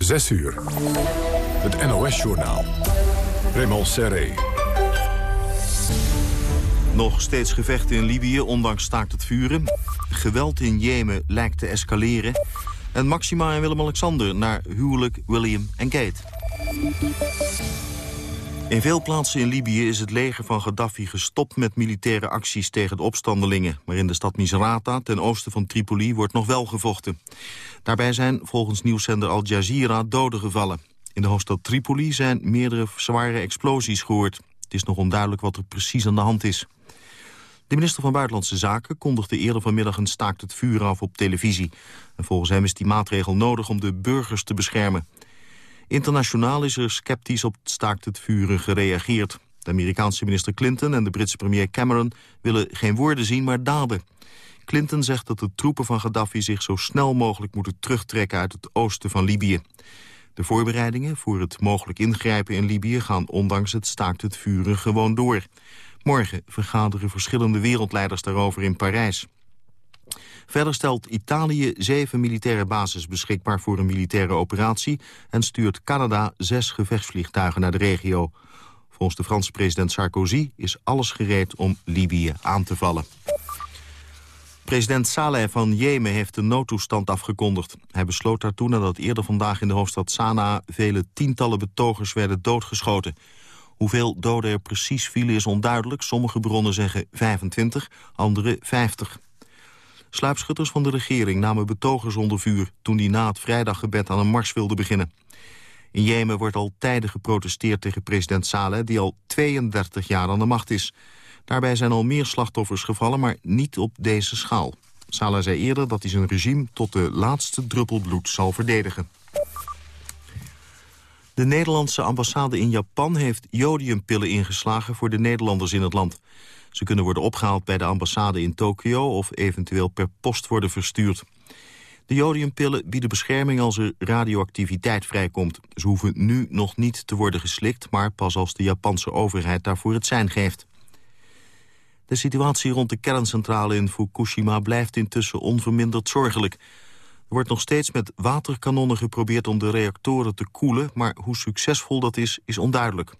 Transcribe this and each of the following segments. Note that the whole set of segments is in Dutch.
6 uur. Het NOS-journaal. Raymond Serré. Nog steeds gevechten in Libië, ondanks staakt het vuren. Geweld in Jemen lijkt te escaleren. En Maxima en Willem-Alexander naar huwelijk William en Kate. In veel plaatsen in Libië is het leger van Gaddafi gestopt met militaire acties tegen de opstandelingen. Maar in de stad Misrata, ten oosten van Tripoli, wordt nog wel gevochten. Daarbij zijn volgens nieuwszender Al Jazeera doden gevallen. In de hoofdstad Tripoli zijn meerdere zware explosies gehoord. Het is nog onduidelijk wat er precies aan de hand is. De minister van Buitenlandse Zaken kondigde eerder vanmiddag een staakt het vuur af op televisie. En volgens hem is die maatregel nodig om de burgers te beschermen. Internationaal is er sceptisch op het staakt het vuren gereageerd. De Amerikaanse minister Clinton en de Britse premier Cameron willen geen woorden zien, maar daden. Clinton zegt dat de troepen van Gaddafi zich zo snel mogelijk moeten terugtrekken uit het oosten van Libië. De voorbereidingen voor het mogelijk ingrijpen in Libië gaan ondanks het staakt het vuren gewoon door. Morgen vergaderen verschillende wereldleiders daarover in Parijs. Verder stelt Italië zeven militaire bases beschikbaar voor een militaire operatie... en stuurt Canada zes gevechtsvliegtuigen naar de regio. Volgens de Franse president Sarkozy is alles gereed om Libië aan te vallen. President Saleh van Jemen heeft de noodtoestand afgekondigd. Hij besloot daartoe nadat eerder vandaag in de hoofdstad Sanaa... vele tientallen betogers werden doodgeschoten. Hoeveel doden er precies vielen is onduidelijk. Sommige bronnen zeggen 25, andere 50. Sluipschutters van de regering namen betogers onder vuur... toen die na het vrijdaggebed aan een mars wilden beginnen. In Jemen wordt al tijden geprotesteerd tegen president Saleh... die al 32 jaar aan de macht is. Daarbij zijn al meer slachtoffers gevallen, maar niet op deze schaal. Saleh zei eerder dat hij zijn regime tot de laatste druppel bloed zal verdedigen. De Nederlandse ambassade in Japan heeft jodiumpillen ingeslagen voor de Nederlanders in het land. Ze kunnen worden opgehaald bij de ambassade in Tokio of eventueel per post worden verstuurd. De jodiumpillen bieden bescherming als er radioactiviteit vrijkomt. Ze hoeven nu nog niet te worden geslikt, maar pas als de Japanse overheid daarvoor het zijn geeft. De situatie rond de kerncentrale in Fukushima blijft intussen onverminderd zorgelijk. Er wordt nog steeds met waterkanonnen geprobeerd om de reactoren te koelen... maar hoe succesvol dat is, is onduidelijk.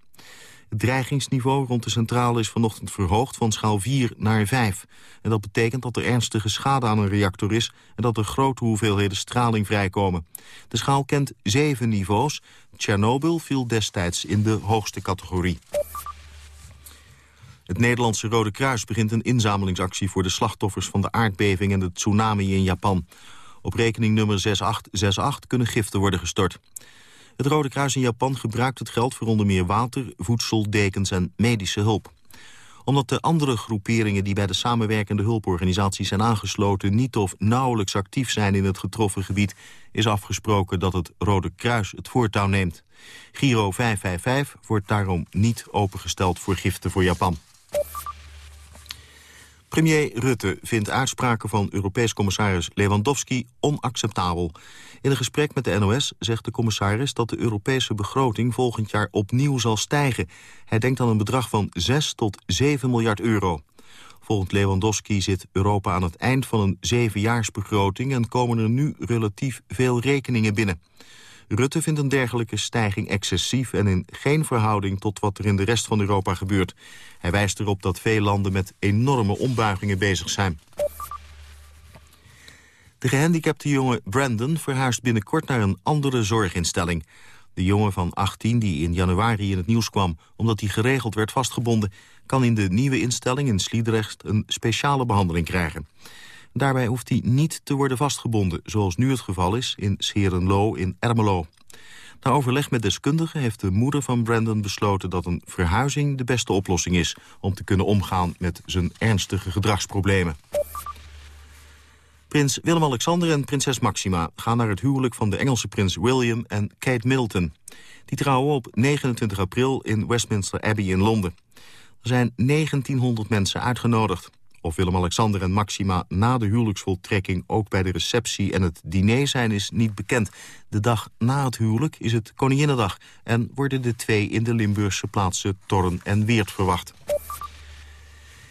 Het dreigingsniveau rond de centrale is vanochtend verhoogd van schaal 4 naar 5. En dat betekent dat er ernstige schade aan een reactor is... en dat er grote hoeveelheden straling vrijkomen. De schaal kent zeven niveaus. Tsjernobyl viel destijds in de hoogste categorie. Het Nederlandse Rode Kruis begint een inzamelingsactie... voor de slachtoffers van de aardbeving en de tsunami in Japan. Op rekening nummer 6868 kunnen giften worden gestort. Het Rode Kruis in Japan gebruikt het geld voor onder meer water, voedsel, dekens en medische hulp. Omdat de andere groeperingen die bij de samenwerkende hulporganisaties zijn aangesloten niet of nauwelijks actief zijn in het getroffen gebied, is afgesproken dat het Rode Kruis het voortouw neemt. Giro 555 wordt daarom niet opengesteld voor giften voor Japan. Premier Rutte vindt uitspraken van Europees commissaris Lewandowski onacceptabel. In een gesprek met de NOS zegt de commissaris dat de Europese begroting volgend jaar opnieuw zal stijgen. Hij denkt aan een bedrag van 6 tot 7 miljard euro. Volgens Lewandowski zit Europa aan het eind van een zevenjaarsbegroting... en komen er nu relatief veel rekeningen binnen. Rutte vindt een dergelijke stijging excessief en in geen verhouding tot wat er in de rest van Europa gebeurt. Hij wijst erop dat veel landen met enorme ombuigingen bezig zijn. De gehandicapte jongen Brandon verhuist binnenkort naar een andere zorginstelling. De jongen van 18 die in januari in het nieuws kwam... omdat hij geregeld werd vastgebonden... kan in de nieuwe instelling in Sliedrecht een speciale behandeling krijgen. Daarbij hoeft hij niet te worden vastgebonden, zoals nu het geval is in Scherenlo in Ermelo. Na overleg met deskundigen heeft de moeder van Brandon besloten dat een verhuizing de beste oplossing is om te kunnen omgaan met zijn ernstige gedragsproblemen. Prins Willem-Alexander en prinses Maxima gaan naar het huwelijk van de Engelse prins William en Kate Middleton. Die trouwen op 29 april in Westminster Abbey in Londen. Er zijn 1900 mensen uitgenodigd. Of Willem-Alexander en Maxima na de huwelijksvoltrekking... ook bij de receptie en het diner zijn, is niet bekend. De dag na het huwelijk is het Koninginnedag... en worden de twee in de Limburgse plaatsen Torren en Weert verwacht.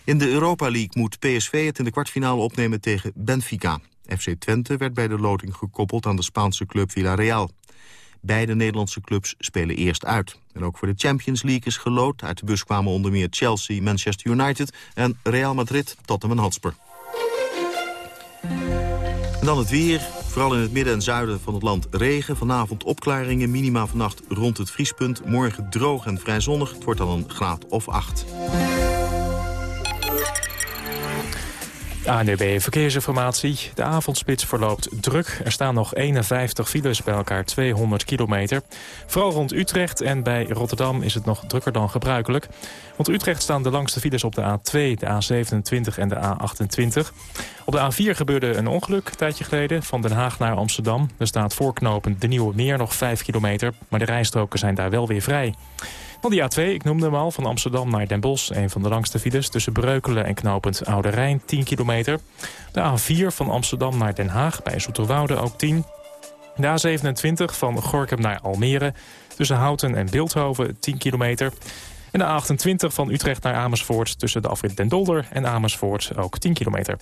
In de Europa League moet PSV het in de kwartfinale opnemen tegen Benfica. FC Twente werd bij de loting gekoppeld aan de Spaanse club Villarreal. Beide Nederlandse clubs spelen eerst uit. En ook voor de Champions League is gelood. Uit de bus kwamen onder meer Chelsea, Manchester United en Real Madrid, Tottenham Hotspur. En dan het weer. Vooral in het midden en zuiden van het land regen. Vanavond opklaringen, minima vannacht rond het vriespunt. Morgen droog en vrij zonnig. Het wordt dan een graad of acht. ANUB Verkeersinformatie. De avondspits verloopt druk. Er staan nog 51 files bij elkaar 200 kilometer. Vooral rond Utrecht en bij Rotterdam is het nog drukker dan gebruikelijk. Rond Utrecht staan de langste files op de A2, de A27 en de A28. Op de A4 gebeurde een ongeluk een tijdje geleden van Den Haag naar Amsterdam. Er staat voorknopen de Nieuwe Meer nog 5 kilometer, maar de rijstroken zijn daar wel weer vrij. Van die A2, ik noemde hem al, van Amsterdam naar Den Bosch... een van de langste files tussen Breukelen en knooppunt Oude Rijn, 10 kilometer. De A4 van Amsterdam naar Den Haag, bij Zoeterwoude ook 10. De A27 van Gorkum naar Almere, tussen Houten en Beeldhoven, 10 kilometer. En de A28 van Utrecht naar Amersfoort... tussen de afrit Den Dolder en Amersfoort, ook 10 kilometer.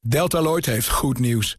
Deltaloid heeft goed nieuws.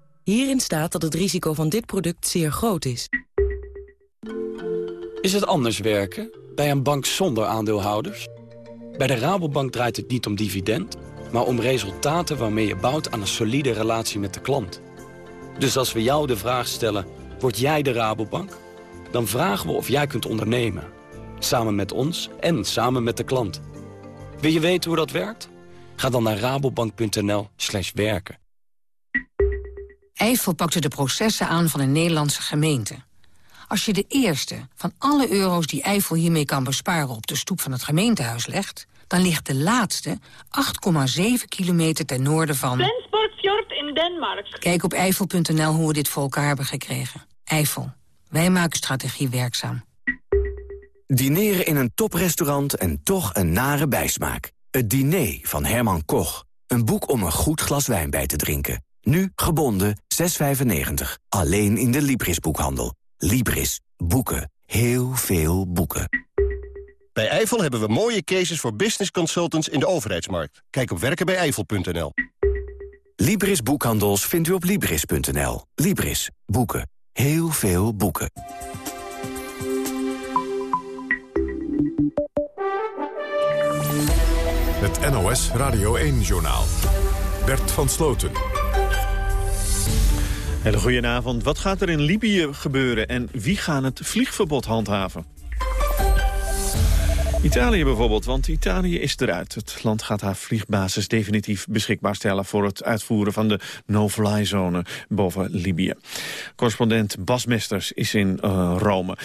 Hierin staat dat het risico van dit product zeer groot is. Is het anders werken bij een bank zonder aandeelhouders? Bij de Rabobank draait het niet om dividend, maar om resultaten waarmee je bouwt aan een solide relatie met de klant. Dus als we jou de vraag stellen, word jij de Rabobank? Dan vragen we of jij kunt ondernemen. Samen met ons en samen met de klant. Wil je weten hoe dat werkt? Ga dan naar rabobank.nl werken. Eiffel pakte de processen aan van een Nederlandse gemeente. Als je de eerste van alle euro's die Eiffel hiermee kan besparen... op de stoep van het gemeentehuis legt... dan ligt de laatste 8,7 kilometer ten noorden van... Flensburgfjord in Denemarken. Kijk op eiffel.nl hoe we dit voor elkaar hebben gekregen. Eiffel. Wij maken strategie werkzaam. Dineren in een toprestaurant en toch een nare bijsmaak. Het diner van Herman Koch. Een boek om een goed glas wijn bij te drinken. Nu gebonden 6,95. Alleen in de Libris-boekhandel. Libris. Boeken. Heel veel boeken. Bij Eifel hebben we mooie cases voor business consultants in de overheidsmarkt. Kijk op werkenbijeifel.nl. Libris Boekhandels vindt u op Libris.nl. Libris. Boeken. Heel veel boeken. Het NOS Radio 1-journaal. Bert van Sloten. Hele goedenavond. Wat gaat er in Libië gebeuren en wie gaan het vliegverbod handhaven? Italië bijvoorbeeld, want Italië is eruit. Het land gaat haar vliegbasis definitief beschikbaar stellen... voor het uitvoeren van de no-fly-zone boven Libië. Correspondent Bas Mesters is in uh, Rome.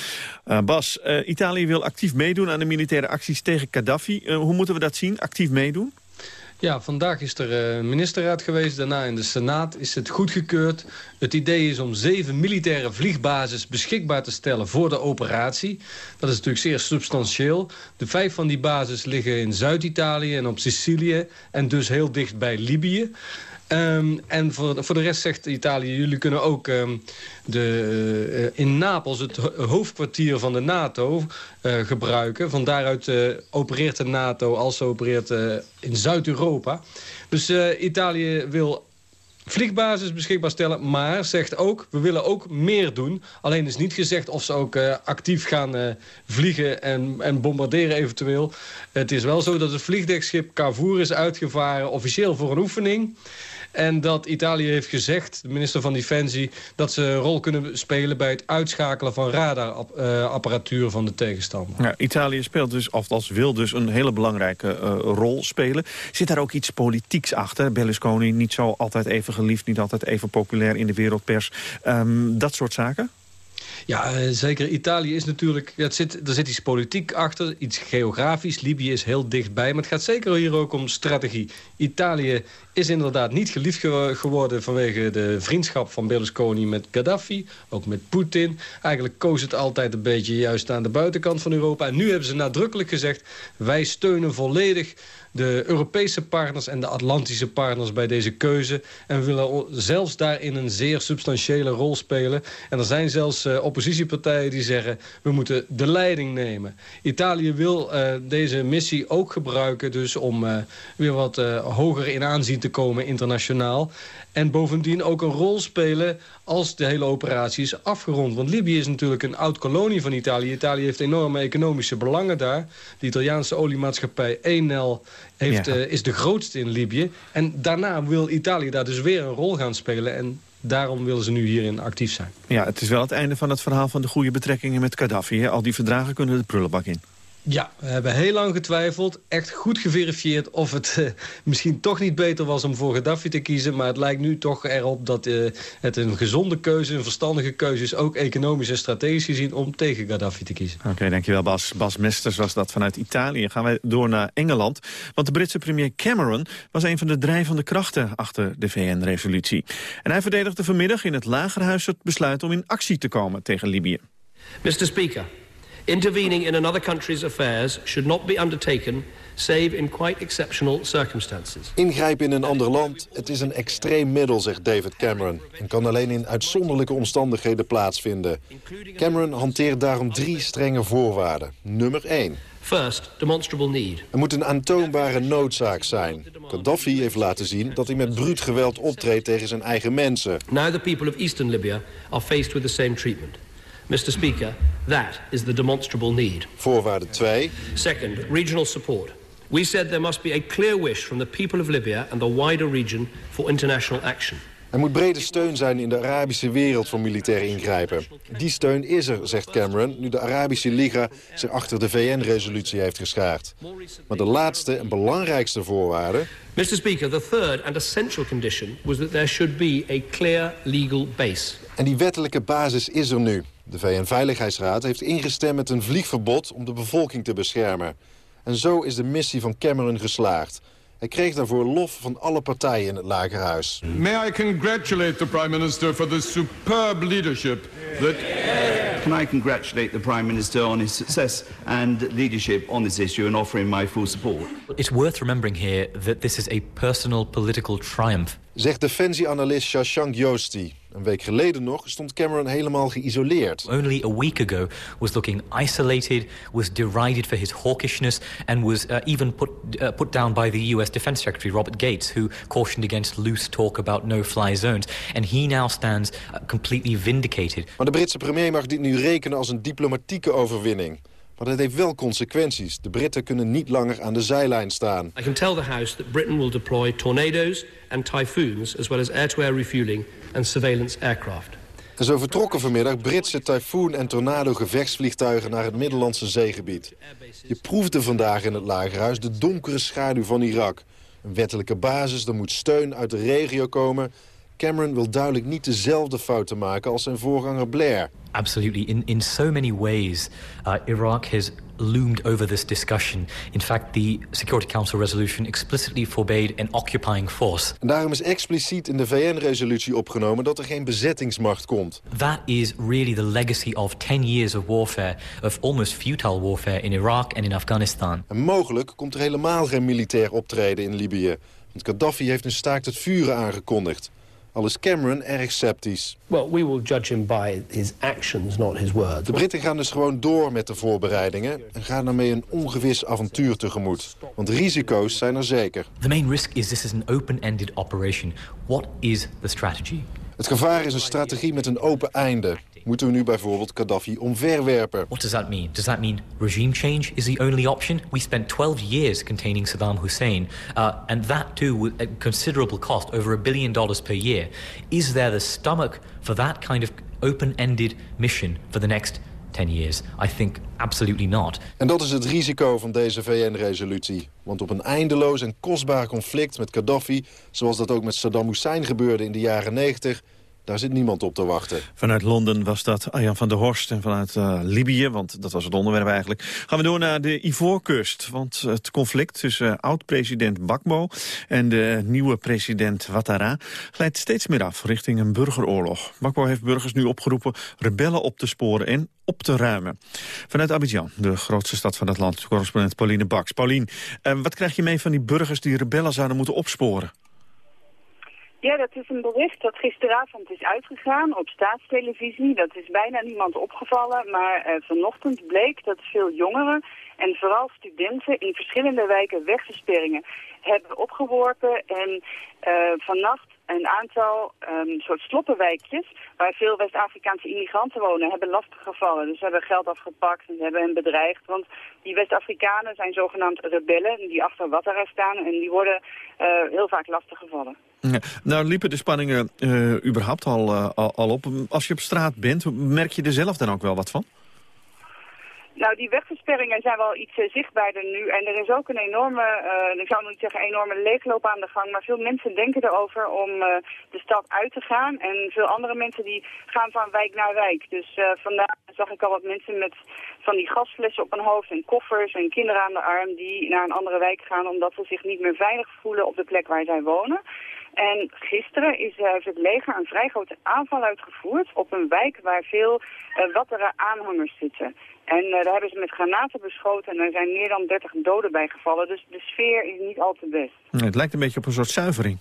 Uh, Bas, uh, Italië wil actief meedoen aan de militaire acties tegen Gaddafi. hoe moeten we dat zien, actief meedoen? Ja, vandaag is er uh, ministerraad geweest. Daarna in de Senaat is het goedgekeurd. Het idee is om zeven militaire vliegbases beschikbaar te stellen voor de operatie. Dat is natuurlijk zeer substantieel. De vijf van die bases liggen in Zuid-Italië en op Sicilië. En dus heel dicht bij Libië. Um, en voor, voor de rest zegt Italië, jullie kunnen ook um, de, uh, in Napels het hoofdkwartier van de NATO uh, gebruiken. Van daaruit uh, opereert de NATO als ze opereert in Zuid-Europa. Dus Italië wil vliegbasis beschikbaar stellen, maar zegt ook, we willen ook meer doen. Alleen is niet gezegd of ze ook actief gaan vliegen en, en bombarderen eventueel. Het is wel zo dat het vliegdekschip Cavour is uitgevaren, officieel voor een oefening. En dat Italië heeft gezegd, de minister van Defensie... dat ze een rol kunnen spelen bij het uitschakelen van radarapparatuur van de tegenstander. Ja, Italië speelt dus, of wil dus, een hele belangrijke rol spelen. Zit daar ook iets politieks achter? Berlusconi niet zo altijd even geliefd, niet altijd even populair in de wereldpers. Um, dat soort zaken? Ja, uh, zeker. Italië is natuurlijk... Het zit, er zit iets politiek achter, iets geografisch. Libië is heel dichtbij, maar het gaat zeker hier ook om strategie. Italië is inderdaad niet geliefd geworden vanwege de vriendschap van Berlusconi met Gaddafi. Ook met Poetin. Eigenlijk koos het altijd een beetje juist aan de buitenkant van Europa. En nu hebben ze nadrukkelijk gezegd... wij steunen volledig de Europese partners en de Atlantische partners bij deze keuze. En we willen zelfs daarin een zeer substantiële rol spelen. En er zijn zelfs uh, oppositiepartijen die zeggen... we moeten de leiding nemen. Italië wil uh, deze missie ook gebruiken... dus om uh, weer wat hoger in aanzien te komen internationaal. En bovendien ook een rol spelen als de hele operatie is afgerond. Want Libië is natuurlijk een oud-kolonie van Italië. Italië heeft enorme economische belangen daar. De Italiaanse oliemaatschappij Enel heeft, uh, is de grootste in Libië. En daarna wil Italië daar dus weer een rol gaan spelen. En daarom willen ze nu hierin actief zijn. Ja, het is wel het einde van het verhaal van de goede betrekkingen met Gaddafi. Al die verdragen kunnen de prullenbak in. Ja, we hebben heel lang getwijfeld. Echt goed geverifieerd of het uh, misschien toch niet beter was om voor Gaddafi te kiezen. Maar het lijkt nu toch erop dat uh, het een gezonde keuze, een verstandige keuze is. Ook economisch en strategisch gezien om tegen Gaddafi te kiezen. Oké, dankjewel Bas. Bas Mesters was dat vanuit Italië. Gaan wij door naar Engeland. Want de Britse premier Cameron was een van de drijvende krachten achter de VN-resolutie. En hij verdedigde vanmiddag in het Lagerhuis het besluit om in actie te komen tegen Libië. Mr. Speaker. Intervening in another country's affairs should not be undertaken save in quite exceptional circumstances. Ingrijpen in een ander land, het is een extreem middel, zegt David Cameron... en kan alleen in uitzonderlijke omstandigheden plaatsvinden. Cameron hanteert daarom drie strenge voorwaarden. Nummer 1. First, demonstrable need. Er moet een aantoonbare noodzaak zijn. Gaddafi heeft laten zien dat hij met bruut geweld optreedt tegen zijn eigen mensen. Now the people of eastern Libya are faced with the same treatment. Mr. Speaker, that is the demonstrable need. Voorwaarde 2. Second, regional support. We said there must be a clear wish from the people of Libya and the wider region for international action. Er moet brede steun zijn in de Arabische wereld voor militair ingrijpen. Die steun is er, zegt Cameron, nu de Arabische Liga zich achter de VN-resolutie heeft geschaard. Maar de laatste en belangrijkste voorwaarde... Mr. Speaker, the third and essential condition was that there should be a clear legal base. En die wettelijke basis is er nu. De VN-veiligheidsraad heeft ingestemd met een vliegverbod om de bevolking te beschermen. En zo is de missie van Cameron geslaagd. Hij kreeg daarvoor lof van alle partijen in het Lagerhuis. May I congratulate the Prime Minister for the superb leadership that... Can I congratulate the Prime Minister on his success and leadership on this issue and offering my full support. It's worth remembering here that this is a personal political triumph. Zegt defensieanalist Shashank Joosti. Een week geleden nog stond Cameron helemaal geïsoleerd. Only a week ago was looking isolated, was derided for his hawkishness... and was uh, even put, uh, put down by the US Defense Secretary Robert Gates... who cautioned against loose talk about no-fly zones. And he now stands uh, completely vindicated. Maar de Britse premier mag dit nu rekenen als een diplomatieke overwinning. Maar dat heeft wel consequenties. De Britten kunnen niet langer aan de zijlijn staan. I can tell the House that Britain will deploy tornadoes and typhoons... as well as air-to-air -air refueling and surveillance aircraft. En zo vertrokken vanmiddag Britse tyfoon- en tornado-gevechtsvliegtuigen naar het Middellandse zeegebied. Je proefde vandaag in het Lagerhuis de donkere schaduw van Irak. Een wettelijke basis, er moet steun uit de regio komen... Cameron wil duidelijk niet dezelfde fouten maken als zijn voorganger Blair. Absolutely. In, in so many ways, uh, Iraq has loomed over this discussion. In fact, the Security Council resolution explicitly forbade an occupying force. En daarom is expliciet in de VN-resolutie opgenomen dat er geen bezettingsmacht komt. That is really the legacy of 10 years of warfare, of almost futile warfare in Iraq and in Afghanistan. En mogelijk komt er helemaal geen militair optreden in Libië. Want Gaddafi heeft een staakt het vuren aangekondigd. Al is Cameron erg sceptisch. Well, we will judge him by his actions, not his words. De Britten gaan dus gewoon door met de voorbereidingen... en gaan daarmee een ongewis avontuur tegemoet. Want risico's zijn er zeker. The main risk is this is an open-ended operation. What is the strategy? Het gevaar is een strategie met een open einde. Moeten we nu bijvoorbeeld Gaddafi omverwerpen? What does that mean? Does that mean regime change is the only option? We spent 12 years containing Saddam Hussein, uh, and that too with a considerable cost, over a billion dollars per year. Is there the stomach for that kind of open-ended mission for the next 10 years? I think absolutely not. En dat is het risico van deze VN-resolutie. Want op een eindeloos en kostbaar conflict met Gaddafi... zoals dat ook met Saddam Hussein gebeurde in de jaren 90 Daar zit niemand op te wachten. Vanuit Londen was dat Arjan van der Horst. En vanuit uh, Libië, want dat was het onderwerp eigenlijk... gaan we door naar de Ivoorkust. Want het conflict tussen uh, oud-president Bakbo... en de nieuwe president Ouattara glijdt steeds meer af richting een burgeroorlog. Bakbo heeft burgers nu opgeroepen rebellen op te sporen en op te ruimen. Vanuit Abidjan, de grootste stad van het land, correspondent Pauline Baks. Paulien, uh, wat krijg je mee van die burgers die rebellen zouden moeten opsporen? Ja, dat is een bericht dat gisteravond is uitgegaan op staatstelevisie. Dat is bijna niemand opgevallen, maar uh, vanochtend bleek dat veel jongeren en vooral studenten in verschillende wijken wegversperringen hebben opgeworpen. En uh, vannacht een aantal um, soort sloppenwijkjes waar veel West-Afrikaanse immigranten wonen, hebben lastig gevallen. Dus ze hebben geld afgepakt en ze hebben hen bedreigd. Want die West-Afrikanen zijn zogenaamd rebellen die achter Ouattara staan en die worden uh, heel vaak lastig gevallen. Nou liepen de spanningen uh, überhaupt al, uh, al, al op. Als je op straat bent, merk je er zelf dan ook wel wat van? Nou, die wegversperringen zijn wel iets uh, zichtbaarder nu. En er is ook een enorme, ik zou nog niet zeggen enorme leegloop aan de gang. Maar veel mensen denken erover om de stad uit te gaan. En veel andere mensen die gaan van wijk naar wijk. Dus vandaag zag ik al wat mensen met van die gasflessen op hun hoofd en koffers en kinderen aan de arm die naar een andere wijk gaan omdat ze zich niet meer veilig voelen op de plek waar zij wonen. En gisteren is, heeft het leger een vrij grote aanval uitgevoerd op een wijk waar veel uh, wattere aanhangers zitten. En uh, daar hebben ze met granaten beschoten en er zijn meer dan 30 doden bij gevallen. Dus de sfeer is niet al te best. Het lijkt een beetje op een soort zuivering.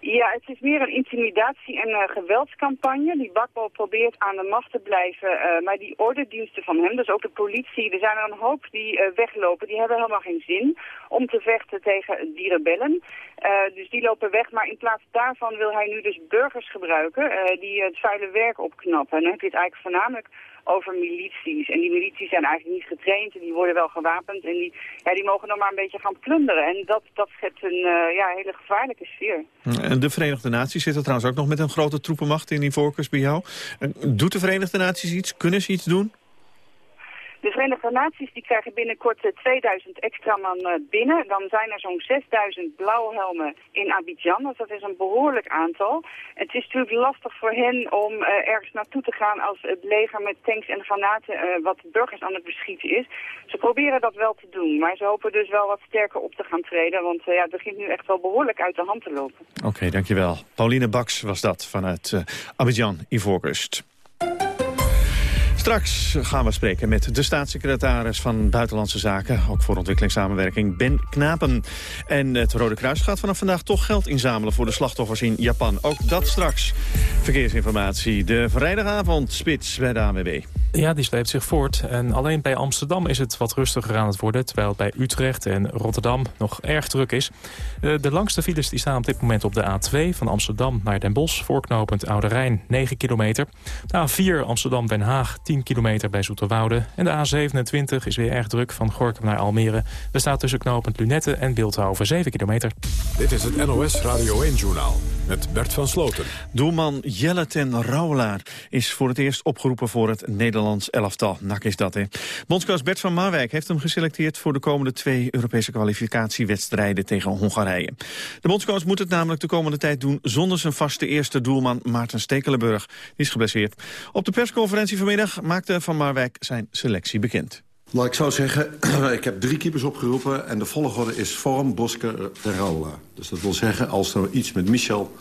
Ja, het is meer een intimidatie- en uh, geweldscampagne. Die Bakbo probeert aan de macht te blijven, uh, maar die ordendiensten van hem, dus ook de politie, er zijn er een hoop die uh, weglopen. Die hebben helemaal geen zin om te vechten tegen die rebellen. dus die lopen weg, maar in plaats daarvan wil hij nu dus burgers gebruiken die het vuile werk opknappen. En dan heb je het eigenlijk voornamelijk over milities. En die milities zijn eigenlijk niet getraind en die worden wel gewapend. En die, ja, die mogen dan maar een beetje gaan plunderen. En dat, dat schept een uh, ja, hele gevaarlijke sfeer. En de Verenigde Naties zitten trouwens ook nog met een grote troepenmacht in die voorkeurs bij jou. Doet de Verenigde Naties iets? Kunnen ze iets doen? De Verenigde Naties die krijgen binnenkort 2000 extra man binnen. Dan zijn er zo'n 6000 blauwhelmen in Abidjan. Dus dat is een behoorlijk aantal. Het is natuurlijk lastig voor hen om uh, ergens naartoe te gaan als het leger met tanks en granaten wat burgers aan het beschieten is. Ze proberen dat wel te doen, maar ze hopen dus wel wat sterker op te gaan treden. Want ja, het begint nu echt wel behoorlijk uit de hand te lopen. Oké, dankjewel. Pauline Baks was dat vanuit Abidjan, Ivoorkust. Straks gaan we spreken met de staatssecretaris van Buitenlandse Zaken... ook voor ontwikkelingssamenwerking, Ben Knapen. En het Rode Kruis gaat vanaf vandaag toch geld inzamelen... voor de slachtoffers in Japan. Ook dat straks. Verkeersinformatie. De vrijdagavond spits bij de ANWB. Ja, die sleept zich voort. En alleen bij Amsterdam is het wat rustiger aan het worden... terwijl het bij Utrecht en Rotterdam nog erg druk is. De langste files die staan op dit moment op de A2... van Amsterdam naar Den Bosch, voorknopend Oude Rijn, 9 kilometer. De A4 Amsterdam-Den Haag, 10 kilometer bij Zoeterwoude. En de A27 is weer erg druk van Gorkum naar Almere. We staan tussen knopend Lunette en Beeldhoven, 7 kilometer. Dit is het NOS Radio 1-journaal met Bert van Sloten. Doelman Jelle ten Rouwelaar is voor het eerst opgeroepen voor het Nederlands elftal. Nak is dat, hè. Bondscoach Bert van Marwijk heeft hem geselecteerd... voor de komende twee Europese kwalificatiewedstrijden tegen Hongarije. De bondscoach moet het namelijk de komende tijd doen... zonder zijn vaste eerste doelman Maarten Stekelenburg. Die is geblesseerd. Op de persconferentie vanmiddag maakte Van Marwijk zijn selectie bekend. Nou, ik zou zeggen, ik heb drie keepers opgeroepen... en de volgorde is Vorm, Bosker, Terraula. Dus dat wil zeggen, als er iets met Michel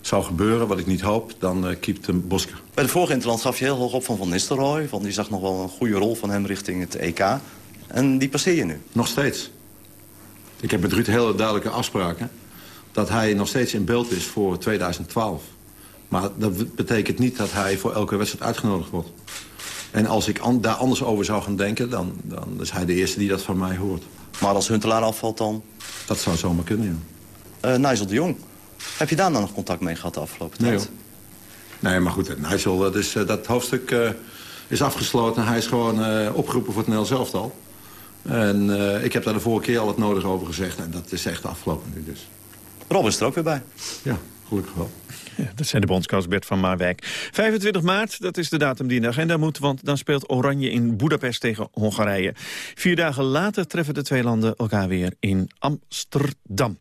zou gebeuren, wat ik niet hoop, dan uh, keept hem Bosker. Bij de vorige interland gaf je heel hoog op van Van Nistelrooy... want die zag nog wel een goede rol van hem richting het EK. En die passeer je nu? Nog steeds. Ik heb met Ruud hele duidelijke afspraken... dat hij nog steeds in beeld is voor 2012. Maar dat betekent niet dat hij voor elke wedstrijd uitgenodigd wordt. En als ik an daar anders over zou gaan denken, dan, dan is hij de eerste die dat van mij hoort. Maar als Huntelaar afvalt dan? Dat zou zomaar kunnen, ja. Uh, Nigel de Jong. Heb je daar nou nog contact mee gehad de afgelopen tijd? Nee, nee maar goed, Nigel, dat, is, uh, dat hoofdstuk uh, is afgesloten. Hij is gewoon opgeroepen voor het Nederlands elftal. En ik heb daar de vorige keer al het nodig over gezegd. En dat is echt afgelopen nu dus. Rob is er ook weer bij. Ja, dat zijn de bondscoach Bert van Marwijk. 25 maart, dat is de datum die in de agenda moet... want dan speelt Oranje in Budapest tegen Hongarije. Vier dagen later treffen de twee landen elkaar weer in Amsterdam.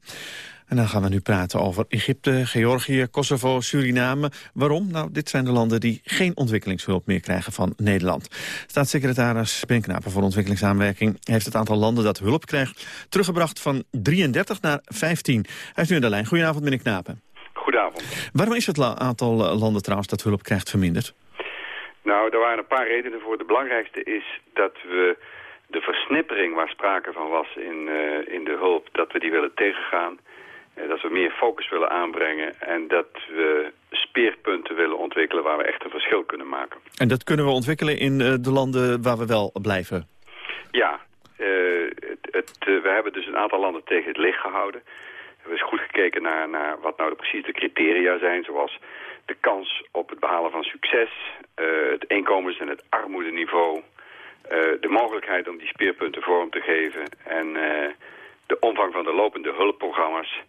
En dan gaan we nu praten over Egypte, Georgië, Kosovo, Suriname. Waarom? Nou, dit zijn de landen die geen ontwikkelingshulp meer krijgen van Nederland. Staatssecretaris Ben voor ontwikkelingssamenwerking... heeft het aantal landen dat hulp krijgt teruggebracht van 33 naar 15. Hij is nu aan de lijn. Goedenavond, meneer Knapen. Goedenavond. Waarom is het aantal eh, landen trouwens dat hulp krijgt verminderd? Nou, er waren een paar redenen voor. De belangrijkste is dat we de versnippering waar sprake van was in, uh, in de hulp, dat we die willen tegengaan. Uh, dat we meer focus willen aanbrengen en dat we speerpunten willen ontwikkelen waar we echt een verschil kunnen maken. En dat kunnen we ontwikkelen in uh, de landen waar we wel blijven? Ja, het, het, we hebben dus een aantal landen tegen het licht gehouden. Hebben eens goed gekeken naar, naar wat nou precies de criteria zijn, zoals de kans op het behalen van succes, het inkomens- en het armoedeniveau, uh, de mogelijkheid om die speerpunten vorm te geven en uh, de omvang van de lopende hulpprogramma's,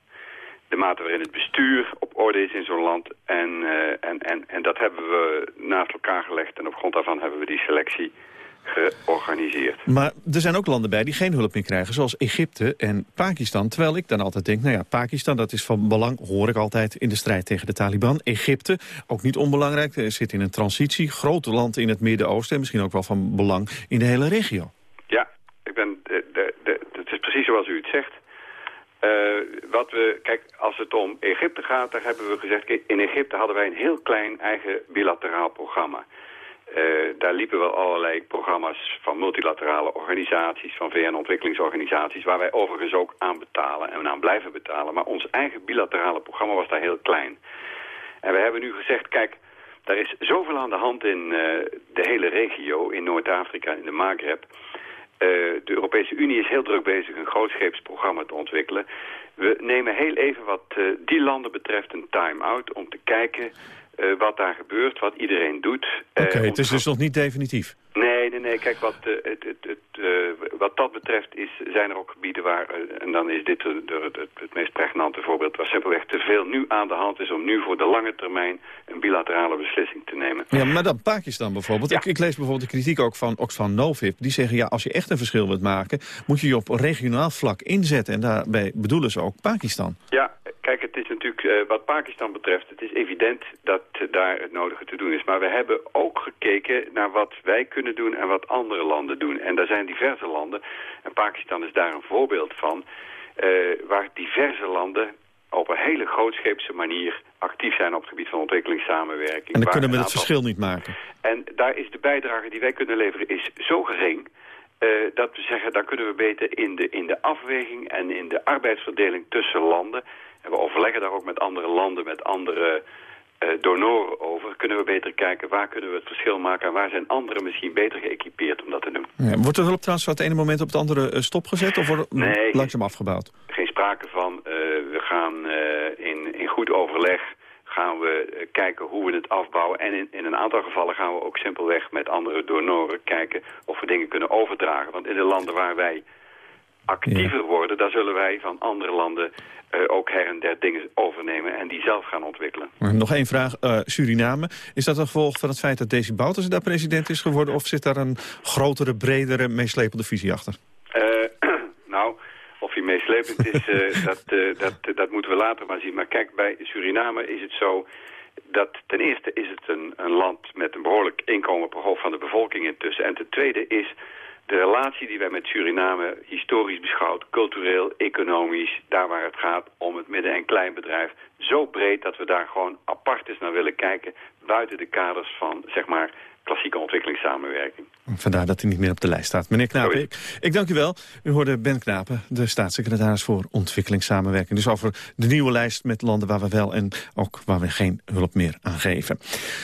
de mate waarin het bestuur op orde is in zo'n land. En, en, en, en dat hebben we naast elkaar gelegd en op grond daarvan hebben we die selectie georganiseerd. Maar er zijn ook landen bij die geen hulp meer krijgen, zoals Egypte en Pakistan. Terwijl ik dan altijd denk, nou ja, Pakistan dat is van belang, hoor ik altijd, in de strijd tegen de Taliban. Egypte, ook niet onbelangrijk, zit in een transitie. Grote land in het Midden-Oosten en misschien ook wel van belang in de hele regio. Ja, ik ben, de, de, de, het is precies zoals u het zegt. Uh, wat we, kijk, als het om Egypte gaat, daar hebben we gezegd... In Egypte hadden wij een heel klein eigen bilateraal programma. Uh, daar liepen wel allerlei programma's van multilaterale organisaties, van VN-ontwikkelingsorganisaties, waar wij overigens ook aan betalen en aan blijven betalen. Maar ons eigen bilaterale programma was daar heel klein. En we hebben nu gezegd, kijk, daar is zoveel aan de hand in uh, de hele regio, in Noord-Afrika, in de Maghreb. Uh, de Europese Unie is heel druk bezig een grootscheepsprogramma te ontwikkelen. We nemen heel even wat die landen betreft een time-out om te kijken wat daar gebeurt, wat iedereen doet. Oké, okay, uh, het is dus nog niet definitief? Nee, nee, nee. Kijk, wat, uh, het, het, het, wat dat betreft is, zijn er ook gebieden waar... en dan is dit het, het, meest pregnante voorbeeld... waar simpelweg te veel nu aan de hand is... om nu voor de lange termijn een bilaterale beslissing te nemen. Ja, maar dan Pakistan bijvoorbeeld. Ja. Ik, ik, lees bijvoorbeeld de kritiek ook van Oxfam Novib. Die zeggen, ja, als je echt een verschil wilt maken... moet je je op regionaal vlak inzetten. En daarbij bedoelen ze ook Pakistan. Ja, Kijk, het is natuurlijk, wat Pakistan betreft, het is evident dat daar het nodige te doen is. Maar we hebben ook gekeken naar wat wij kunnen doen en wat andere landen doen. En daar zijn diverse landen, en Pakistan is daar een voorbeeld van, uh, waar diverse landen op een hele grootscheepse manier actief zijn op het gebied van ontwikkelingssamenwerking. En dan kunnen we het verschil niet maken. En daar is de bijdrage die wij kunnen leveren is zo gering... Uh, dat we zeggen, dan kunnen we beter in de, in de afweging en in de arbeidsverdeling tussen landen... en we overleggen daar ook met andere landen, met andere donoren over... kunnen we beter kijken waar kunnen we het verschil maken... en waar zijn anderen misschien beter geëquipeerd om dat te doen. Ja, wordt de hulp trouwens van het ene moment op het andere uh, stopgezet... of wordt het nee, langzaam afgebouwd? Geen sprake van. we gaan in, in goed overleg gaan we kijken hoe we het afbouwen. En in, in een aantal gevallen gaan we ook simpelweg met andere donoren kijken of we dingen kunnen overdragen. Want in de landen waar wij actiever worden, daar zullen wij van andere landen uh, ook her en der dingen overnemen en die zelf gaan ontwikkelen. Maar nog één vraag. Uh, Suriname, is dat een gevolg van het feit dat Desi Bouterse daar president is geworden... of zit daar een grotere, bredere, meeslepende visie achter? Uh, nou, of hij meeslepend is, dat, dat, dat moeten we later maar zien. Maar kijk, bij Suriname is het zo dat ten eerste is het een, een land met een behoorlijk inkomen per hoofd van de bevolking intussen. En ten tweede is de relatie die wij met Suriname historisch beschouwd, cultureel, economisch, daar waar het gaat om het midden- en kleinbedrijf, zo breed dat we daar gewoon apart eens naar willen kijken, buiten de kaders van, zeg maar, klassieke ontwikkelingssamenwerking. Vandaar dat hij niet meer op de lijst staat. Meneer Knapen, ik, ik dank u wel. U hoorde Ben Knapen, de staatssecretaris voor ontwikkelingssamenwerking. Dus over de nieuwe lijst met landen waar we wel en ook waar we geen hulp meer aan geven.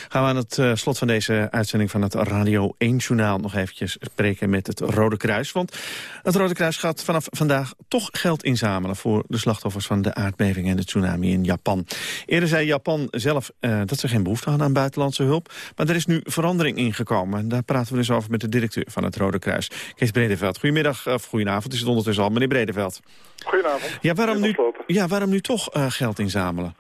Gaan we aan het uh, slot van deze uitzending van het Radio 1-journaal nog eventjes spreken met het Rode Kruis. Want het Rode Kruis gaat vanaf vandaag toch geld inzamelen voor de slachtoffers van de aardbeving en de tsunami in Japan. Eerder zei Japan zelf uh, dat ze geen behoefte hadden aan buitenlandse hulp. Maar er is nu verandering ingekomen. En daar praten we dus over met de directeur van het Rode Kruis, Kees Bredeveld. Goedemiddag, of goedenavond is het ondertussen al. Meneer Bredeveld. Goedenavond. Ja, waarom, nu, ja, waarom nu toch uh, geld inzamelen?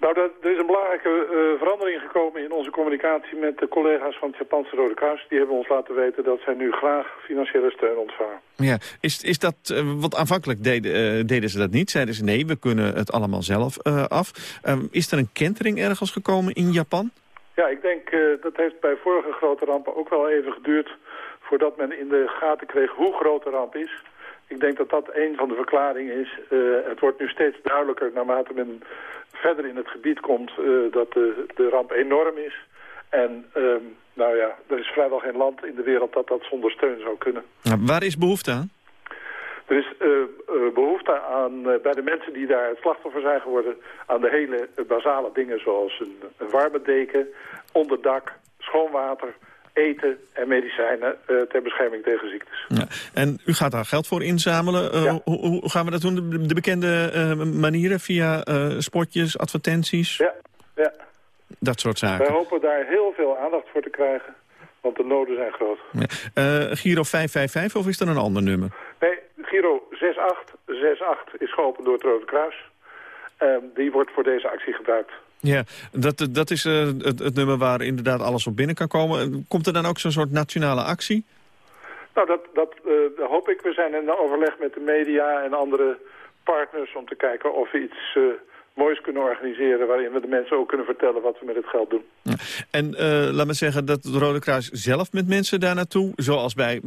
Nou, dat, er is een belangrijke uh, verandering gekomen in onze communicatie met de collega's van het Japanse Rode Kruis. Die hebben ons laten weten dat zij nu graag financiële steun ontvangen. Ja, is, is dat, uh, want aanvankelijk deden, uh, deden ze dat niet. Zeiden ze nee, we kunnen het allemaal zelf af. Ehm, is er een kentering ergens gekomen in Japan? Ja, ik denk dat heeft bij vorige grote rampen ook wel even geduurd voordat men in de gaten kreeg hoe groot de ramp is. Ik denk dat dat een van de verklaringen is. het wordt nu steeds duidelijker naarmate men verder in het gebied komt uh, dat de, de ramp enorm is. En um, nou ja, er is vrijwel geen land in de wereld dat dat zonder steun zou kunnen. waar is behoefte aan? Er is uh, uh, behoefte aan, bij de mensen die daar het slachtoffer zijn geworden... aan de hele basale dingen zoals een, een warme deken, onderdak, schoon water eten en medicijnen uh, ter bescherming tegen ziektes. Ja. En u gaat daar geld voor inzamelen. Uh, ja. hoe, hoe, gaan we dat doen? De, de bekende uh, manieren via spotjes, advertenties? Ja, ja. Dat soort zaken. Wij hopen daar heel veel aandacht voor te krijgen, want de noden zijn groot. Ja. Giro 555 of is er een ander nummer? Giro 6868 is geopend door het Rode Kruis. Ehm, die wordt voor deze actie gebruikt. Ja, dat, dat is uh, het, het, nummer waar inderdaad alles op binnen kan komen. Komt er dan ook zo'n soort nationale actie? Nou, dat, dat uh, hoop ik. We zijn in overleg met de media en andere partners om te kijken of we iets uh, moois kunnen organiseren... waarin we de mensen ook kunnen vertellen wat we met het geld doen. Ja. En laat me zeggen dat het Rode Kruis zelf met mensen daar naartoe... zoals bij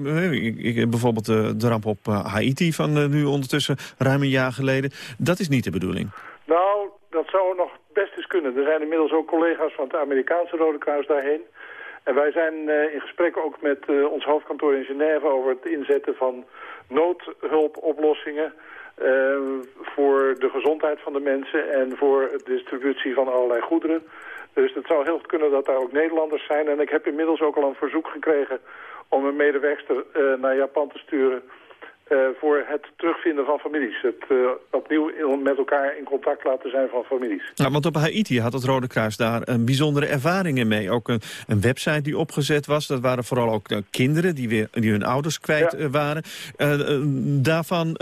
bijvoorbeeld de ramp op Haiti van nu ondertussen ruim een jaar geleden... dat is niet de bedoeling. Nou, dat zou nog best eens kunnen. Er zijn inmiddels ook collega's van het Amerikaanse Rode Kruis daarheen. En wij zijn in gesprek ook met ons hoofdkantoor in Genève over het inzetten van noodhulpoplossingen. Uh, voor de gezondheid van de mensen en voor de distributie van allerlei goederen. Dus het zou heel goed kunnen dat daar ook Nederlanders zijn. En ik heb inmiddels ook al een verzoek gekregen om een medewerkster naar Japan te sturen voor het terugvinden van families. Het uh, opnieuw met elkaar in contact laten zijn van families. Nou, want op Haiti had het Rode Kruis daar een bijzondere ervaringen mee. Ook een, een website die opgezet was. Dat waren vooral ook uh, kinderen die, weer, die hun ouders kwijt ja. waren. daarvan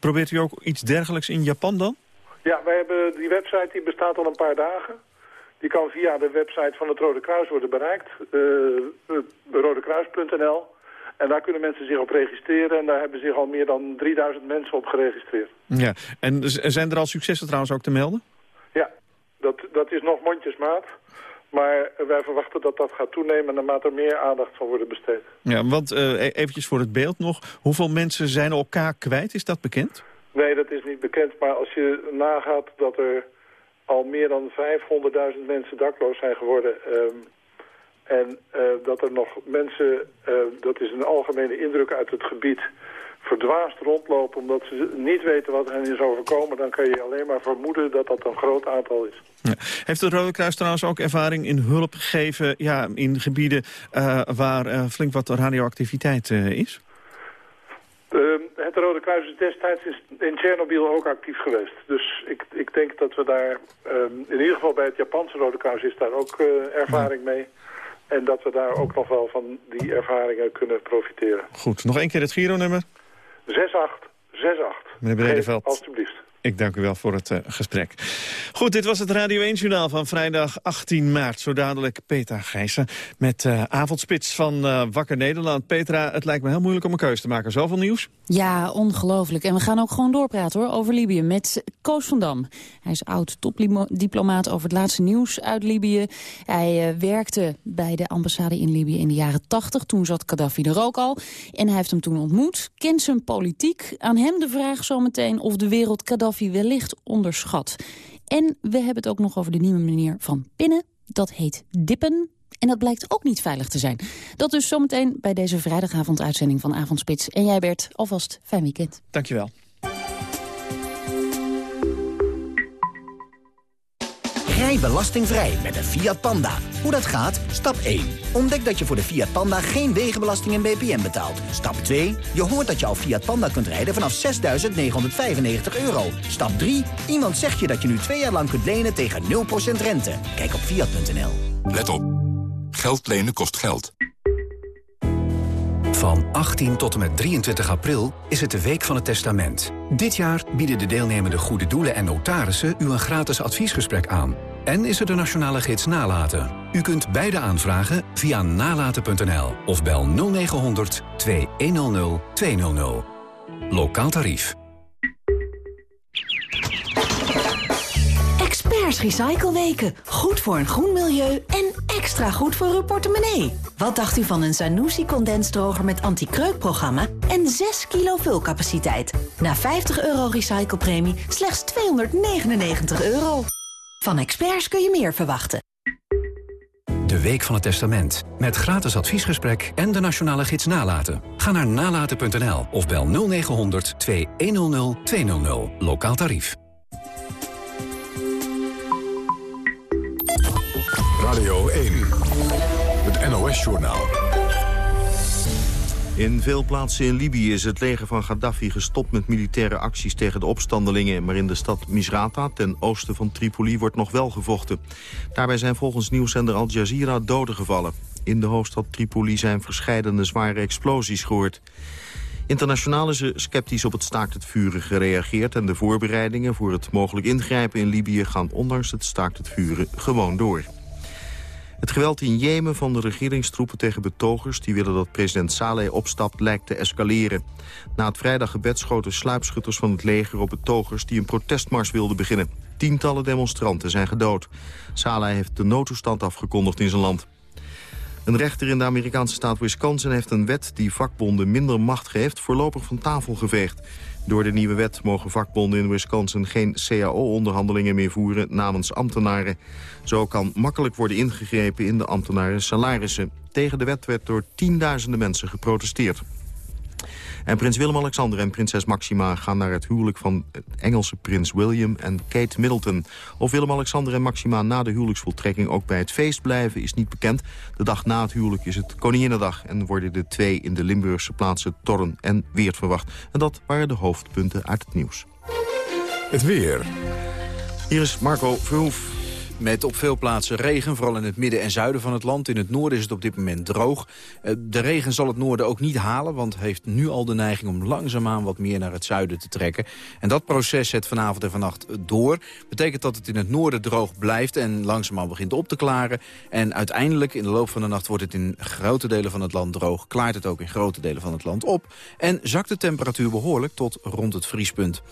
probeert u ook iets dergelijks in Japan dan? Ja, wij hebben die website die bestaat al een paar dagen. Die kan via de website van het Rode Kruis worden bereikt. rodekruis.nl en daar kunnen mensen zich op registreren. En daar hebben zich al meer dan 3000 mensen op geregistreerd. Ja, en zijn er al successen trouwens ook te melden? Ja, dat, dat is nog mondjesmaat. Maar wij verwachten dat dat gaat toenemen naarmate er meer aandacht zal worden besteed. Ja, want uh, eventjes voor het beeld nog. Hoeveel mensen zijn elkaar kwijt? Is dat bekend? Nee, dat is niet bekend. Maar als je nagaat dat er al meer dan 500.000 mensen dakloos zijn geworden... Um, en uh, dat er nog mensen, uh, dat is een algemene indruk uit het gebied, verdwaasd rondlopen omdat ze niet weten wat hen is overkomen, dan kan je alleen maar vermoeden dat dat een groot aantal is. Ja. Heeft het Rode Kruis trouwens ook ervaring in hulp gegeven ja, in gebieden uh, waar flink wat radioactiviteit is? Ehm, het Rode Kruis is destijds in Tsjernobyl ook actief geweest. Dus ik, ik denk dat we daar, um, in ieder geval bij het Japanse Rode Kruis is daar ook ervaring mee. En dat we daar ook nog wel van die ervaringen kunnen profiteren. Goed, nog één keer het Giro-nummer. 6868. Meneer Bredeveld. Alsjeblieft. Ik dank u wel voor het uh, gesprek. Goed, dit was het Radio 1-journaal van vrijdag 18 maart. Zo dadelijk Petra Gijssen met uh, avondspits van uh, Wakker Nederland. Petra, het lijkt me heel moeilijk om een keuze te maken. Zoveel nieuws? Ja, ongelooflijk. En we gaan ook gewoon doorpraten hoor, over Libië met Koos van Dam. Hij is oud-topdiplomaat over het laatste nieuws uit Libië. Hij werkte bij de ambassade in Libië in de jaren 80. Toen zat Gaddafi er ook al. En hij heeft hem toen ontmoet. Kent zijn politiek. Aan hem de vraag zometeen of de wereld Gaddafi Wellicht onderschat. En we hebben het ook nog over de nieuwe manier van pinnen. Dat heet dippen. En dat blijkt ook niet veilig te zijn. Dat dus zometeen bij deze vrijdagavond uitzending van Avondspits. En jij Bert, alvast fijn weekend. Dankjewel. Rij belastingvrij met een Fiat Panda. Hoe dat gaat? Stap 1. Ontdek dat je voor de Fiat Panda geen wegenbelasting en BPM betaalt. Stap 2. Je hoort dat je al Fiat Panda kunt rijden vanaf 6.995 euro. Stap 3. Iemand zegt je dat je nu twee jaar lang kunt lenen tegen 0% rente. Kijk op Fiat.nl. Let op. Geld lenen kost geld. Van 18 tot en met 23 april is het de Week van het Testament. Dit jaar bieden de deelnemende goede doelen en notarissen u een gratis adviesgesprek aan. En is er de nationale gids Nalaten. U kunt beide aanvragen via nalaten.nl of bel 0900 2100 200. Lokaal tarief. Experts Recycleweken. Goed voor een groen milieu en extra goed voor uw portemonnee. Wat dacht u van een Zanussi condensdroger met anti-kreukprogramma en 6 kilo vulcapaciteit? Na 50 euro recyclepremie slechts 299 euro. Van experts kun je meer verwachten. De Week van het Testament. Met gratis adviesgesprek en de nationale gids Nalaten. Ga naar nalaten.nl of bel 0900 2100 200. Lokaal tarief. Radio 1. Het NOS-journaal. In veel plaatsen in Libië is het leger van Gaddafi gestopt met militaire acties tegen de opstandelingen. Maar in de stad Misrata, ten oosten van Tripoli, wordt nog wel gevochten. Daarbij zijn volgens nieuwszender Al Jazeera doden gevallen. In de hoofdstad Tripoli zijn verscheidene zware explosies gehoord. Internationaal is er sceptisch op het staakt het vuren gereageerd... en de voorbereidingen voor het mogelijk ingrijpen in Libië... gaan ondanks het staakt het vuren gewoon door. Het geweld in Jemen van de regeringstroepen tegen betogers... die willen dat president Saleh opstapt, lijkt te escaleren. Na het vrijdaggebed schoten sluipschutters van het leger op betogers... die een protestmars wilden beginnen. Tientallen demonstranten zijn gedood. Saleh heeft de noodtoestand afgekondigd in zijn land. Een rechter in de Amerikaanse staat Wisconsin heeft een wet die vakbonden minder macht geeft voorlopig van tafel geveegd. Door de nieuwe wet mogen vakbonden in Wisconsin geen cao-onderhandelingen meer voeren namens ambtenaren. Zo kan makkelijk worden ingegrepen in de ambtenaren salarissen. Tegen de wet werd door tienduizenden mensen geprotesteerd. En prins Willem-Alexander en prinses Maxima gaan naar het huwelijk van het Engelse prins William en Kate Middleton. Of Willem-Alexander en Maxima na de huwelijksvoltrekking ook bij het feest blijven is niet bekend. De dag na het huwelijk is het Koninginnedag en worden de twee in de Limburgse plaatsen Torren en Weert verwacht. En dat waren de hoofdpunten uit het nieuws. Het weer. Hier is Marco Verhoef. Met op veel plaatsen regen, vooral in het midden en zuiden van het land. In het noorden is het op dit moment droog. Eh, de regen zal het noorden ook niet halen, want heeft nu al de neiging om langzaamaan wat meer naar het zuiden te trekken. En dat proces zet vanavond en vannacht door. Betekent dat het in het noorden droog blijft en langzaamaan begint op te klaren. En uiteindelijk in de loop van de nacht wordt het in grote delen van het land droog. Klaart het ook in grote delen van het land op. En zakt de temperatuur behoorlijk tot rond het vriespunt.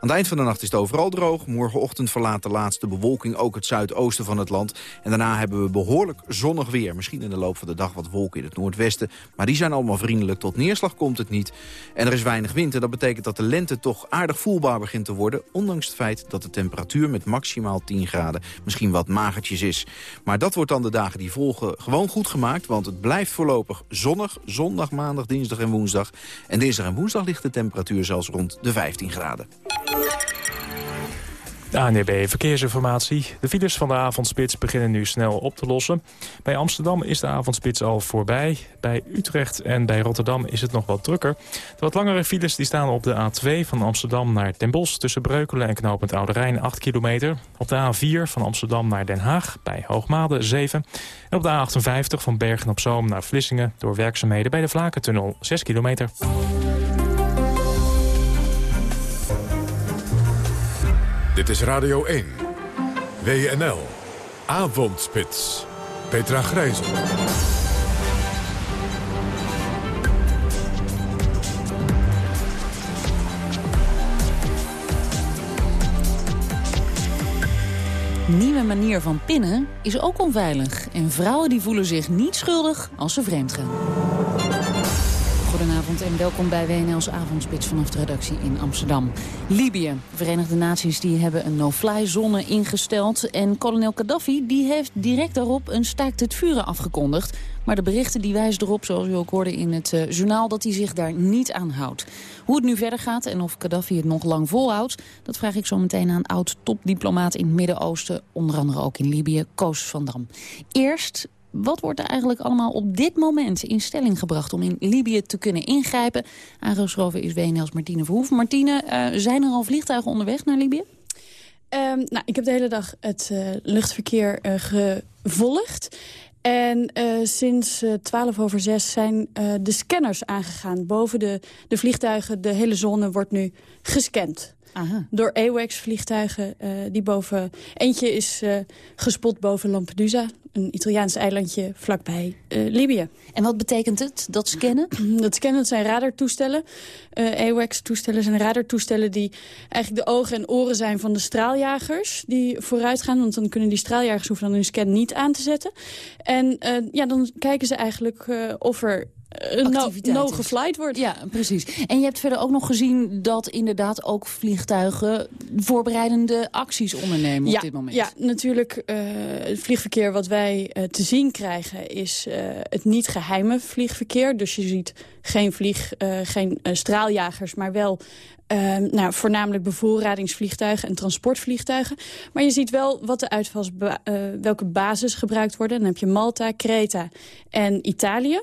Aan het eind van de nacht is het overal droog. Morgenochtend verlaat de laatste bewolking ook het zuidoosten van het land. En daarna hebben we behoorlijk zonnig weer. Misschien in de loop van de dag wat wolken in het noordwesten. Maar die zijn allemaal vriendelijk. Tot neerslag komt het niet. En er is weinig wind. En dat betekent dat de lente toch aardig voelbaar begint te worden. Ondanks het feit dat de temperatuur met maximaal 10 graden misschien wat magertjes is. Maar dat wordt dan de dagen die volgen gewoon goed gemaakt. Want het blijft voorlopig zonnig. Zondag, maandag, dinsdag en woensdag. En dinsdag en woensdag ligt de temperatuur zelfs rond de 15 graden. ANDB Verkeersinformatie. De files van de avondspits beginnen nu snel op te lossen. Bij Amsterdam is de avondspits al voorbij. Bij Utrecht en bij Rotterdam is het nog wat drukker. De wat langere files die staan op de A2 van Amsterdam naar Den Bosch... tussen Breukelen en Knopend Oude Rijn 8 kilometer. Op de A4 van Amsterdam naar Den Haag bij Hoogmade 7. En op de A58 van Bergen op Zoom naar Vlissingen... door werkzaamheden bij de Vlakentunnel 6 kilometer. Dit is Radio 1. WNL. Avondspits. Petra Grijzen. Nieuwe manier van pinnen is ook onveilig. En vrouwen die voelen zich niet schuldig als ze vreemd gaan. Goedenavond en welkom bij WNL's avondspits vanaf de redactie in Amsterdam. Libië. De Verenigde Naties die hebben een no-fly-zone ingesteld. En kolonel Gaddafi die heeft direct daarop een staakt het vuren afgekondigd. Maar de berichten die wijzen erop, zoals u ook hoorde in het uh, journaal... dat hij zich daar niet aan houdt. Hoe het nu verder gaat en of Gaddafi het nog lang volhoudt... dat vraag ik zo meteen aan oud-topdiplomaat in het Midden-Oosten... onder andere ook in Libië, Koos van Dam. Eerst wat wordt er eigenlijk allemaal op dit moment in stelling gebracht... om in Libië te kunnen ingrijpen? Aangeschoven is WNL's Martine Verhoef. Martine, uh, zijn er al vliegtuigen onderweg naar Libië? Um, nou, ik heb de hele dag het uh, luchtverkeer uh, gevolgd. En sinds uh, 12 over 6 zijn de scanners aangegaan. Boven de, de vliegtuigen, de hele zone wordt nu gescand. Door AWACS-vliegtuigen. die boven, eentje is gespot boven Lampedusa, een Italiaans eilandje vlakbij Libië. En wat betekent het, dat scannen? Dat scannen zijn radartoestellen. AWACS-toestellen zijn radartoestellen die eigenlijk de ogen en oren zijn van de straaljagers die vooruit gaan. Want dan kunnen die straaljagers hoeven dan hun scan niet aan te zetten. En ja, dan kijken ze eigenlijk of er uh, no, no geflight wordt. Ja, precies. En je hebt verder ook nog gezien dat inderdaad ook vliegtuigen voorbereidende acties ondernemen op dit moment. Ja, natuurlijk. Uh, het vliegverkeer wat wij uh, te zien krijgen is het niet geheime vliegverkeer. Dus je ziet geen, vlieg, geen straaljagers, maar wel uh, nou, voornamelijk bevoorradingsvliegtuigen en transportvliegtuigen. Maar je ziet wel wat de uitvals, uh, welke basis gebruikt worden. Dan heb je Malta, Creta en Italië.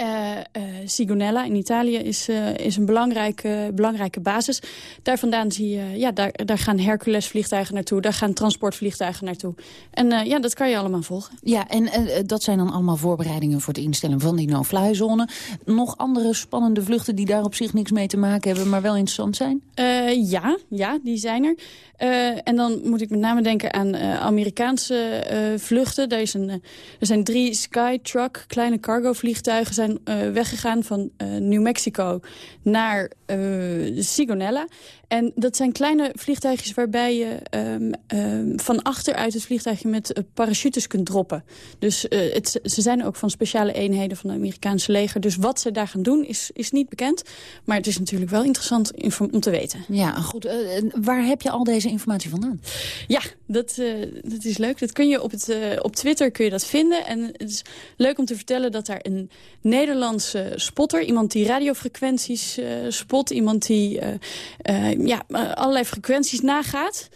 Uh, uh, Sigonella in Italië is, uh, is een belangrijke, belangrijke basis. Daar vandaan zie je, ja, daar, daar gaan Hercules-vliegtuigen naartoe. Daar gaan transportvliegtuigen naartoe. En ja, dat kan je allemaal volgen. Ja, en dat zijn dan allemaal voorbereidingen voor het instellen van die no-fly-zone. Nog andere spannende vluchten die daar op zich niks mee te maken hebben, maar wel interessant zijn? ja, ja, die zijn er. en dan moet ik met name denken aan Amerikaanse vluchten. Daar is een, er zijn drie Skytruck, kleine cargo-vliegtuigen zijn uh, weggegaan van uh, New Mexico naar uh, Sigonella. En dat zijn kleine vliegtuigjes waarbij je um, um, van achteruit het vliegtuigje met uh, parachutes kunt droppen. Dus uh, het, ze zijn ook van speciale eenheden van het Amerikaanse leger. Dus wat ze daar gaan doen is, is niet bekend. Maar het is natuurlijk wel interessant om te weten. Ja, goed. Uh, waar heb je al deze informatie vandaan? Ja, dat, dat is leuk. Dat kun je op, het, op Twitter kun je dat vinden. En het is leuk om te vertellen dat daar een Nederlandse spotter... iemand die radiofrequenties spot, iemand die ja, eh, allerlei frequenties nagaat.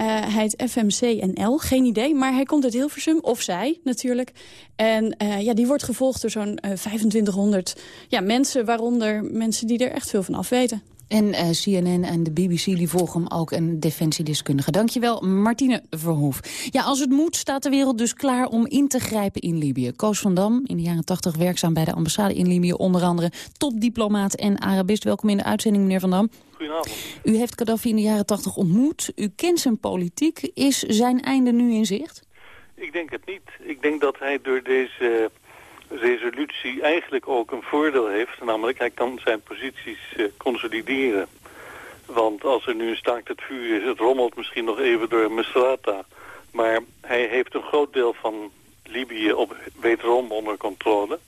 Uh, hij heet FMCNL, geen idee, maar hij komt uit Hilversum, of zij natuurlijk. En ja, die wordt gevolgd door zo'n uh, 2500 ja, mensen, waaronder mensen die er echt veel van af weten. En uh, CNN en de BBC die volgen hem ook een defensiedeskundige. Dankjewel, Martine Verhoef. Ja, als het moet staat de wereld dus klaar om in te grijpen in Libië. Koos van Dam, in de jaren 80 werkzaam bij de ambassade in Libië... onder andere topdiplomaat en Arabist. Welkom in de uitzending, meneer Van Dam. Goedenavond. U heeft Gaddafi in de jaren 80 ontmoet. U kent zijn politiek. Is zijn einde nu in zicht? Ik denk het niet. Ik denk dat hij door deze resolutie eigenlijk ook een voordeel heeft. Namelijk, hij kan zijn posities uh, consolideren. Want als er nu een staakt het vuur is, het rommelt misschien nog even door Misrata. Maar hij heeft een groot deel van Libië op, wederom onder controle.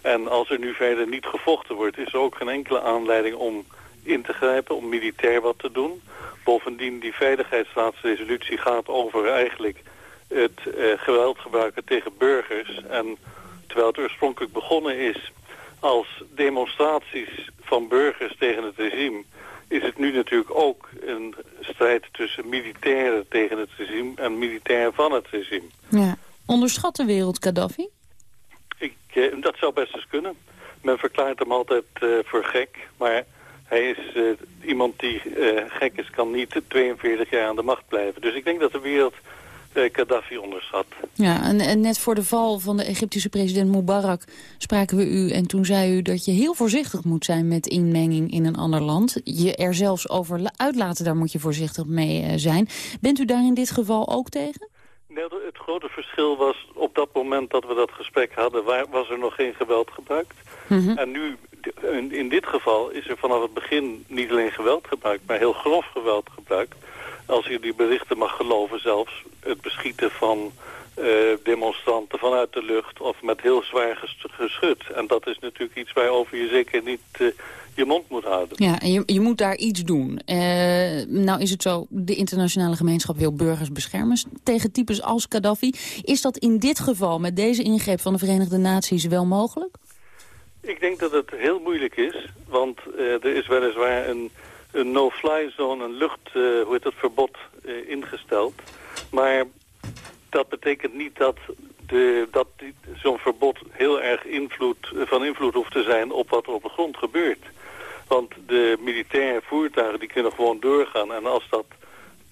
En als er nu verder niet gevochten wordt, is er ook geen enkele aanleiding om in te grijpen, om militair wat te doen. Bovendien, die veiligheidsraadsresolutie gaat over eigenlijk het uh, geweld gebruiken tegen burgers. En terwijl het oorspronkelijk begonnen is als demonstraties van burgers tegen het regime... is het nu natuurlijk ook een strijd tussen militairen tegen het regime... en militairen van het regime. Ja. Onderschat de wereld Gaddafi? Ik, eh, dat zou best eens kunnen. Men verklaart hem altijd uh, voor gek, maar hij is uh, iemand die gek is, kan niet 42 jaar aan de macht blijven. Dus ik denk dat de wereld Gaddafi onderschat. Ja, en, en, net voor de val van de Egyptische president Mubarak spraken we u... en toen zei u dat je heel voorzichtig moet zijn met inmenging in een ander land. Je er zelfs over uitlaten, daar moet je voorzichtig mee zijn. Bent u daar in dit geval ook tegen? Nee, het grote verschil was op dat moment dat we dat gesprek hadden... Waar, was er nog geen geweld gebruikt. Mm -hmm. En nu in, in, dit geval is er vanaf het begin niet alleen geweld gebruikt, maar heel grof geweld gebruikt. Als je die berichten mag geloven zelfs, het beschieten van uh, demonstranten vanuit de lucht of met heel zwaar geschut. En dat is natuurlijk iets waarover je zeker niet uh, je mond moet houden. Ja, en je, je moet daar iets doen. Uh, nou is het zo, de internationale gemeenschap wil burgers beschermen tegen types als Gaddafi. Is dat in dit geval met deze ingreep van de Verenigde Naties wel mogelijk? Ik denk dat het heel moeilijk is, want er is weliswaar een, een no-fly zone, een lucht, uh, hoe heet het, verbod uh, ingesteld. Maar dat betekent niet dat, de, dat zo'n verbod heel erg invloed, van invloed hoeft te zijn op wat er op de grond gebeurt. Want de militaire voertuigen die kunnen gewoon doorgaan en als dat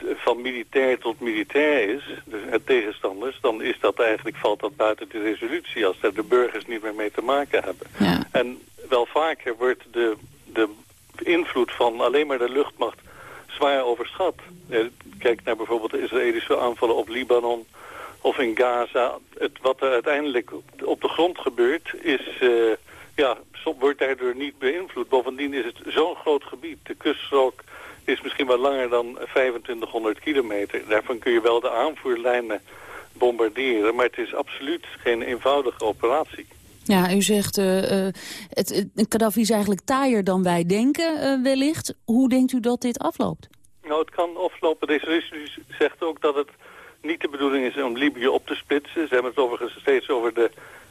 van militair tot militair is, dus het tegenstanders, dan is dat eigenlijk, valt dat buiten de resolutie als daar de burgers niet meer mee te maken hebben. Ja. En wel vaker wordt de van alleen maar de luchtmacht zwaar overschat. Eh, kijk naar bijvoorbeeld de Israëlische aanvallen op Libanon of in Gaza. Het, wat er uiteindelijk op de grond gebeurt is, uh, ja, wordt daardoor niet beïnvloed. Bovendien is het zo'n groot gebied. De kuststrook is misschien wel langer dan 2500 kilometer. Daarvan kun je wel de aanvoerlijnen bombarderen, maar het is absoluut geen eenvoudige operatie. Ja, u zegt, uh, uh, het, het, Gaddafi is eigenlijk taaier dan wij denken uh, wellicht. Hoe denkt u dat dit afloopt? Nou, het kan aflopen. Deze resolutie zegt ook dat het niet de bedoeling is om Libië op te splitsen. Ze hebben het overigens steeds over de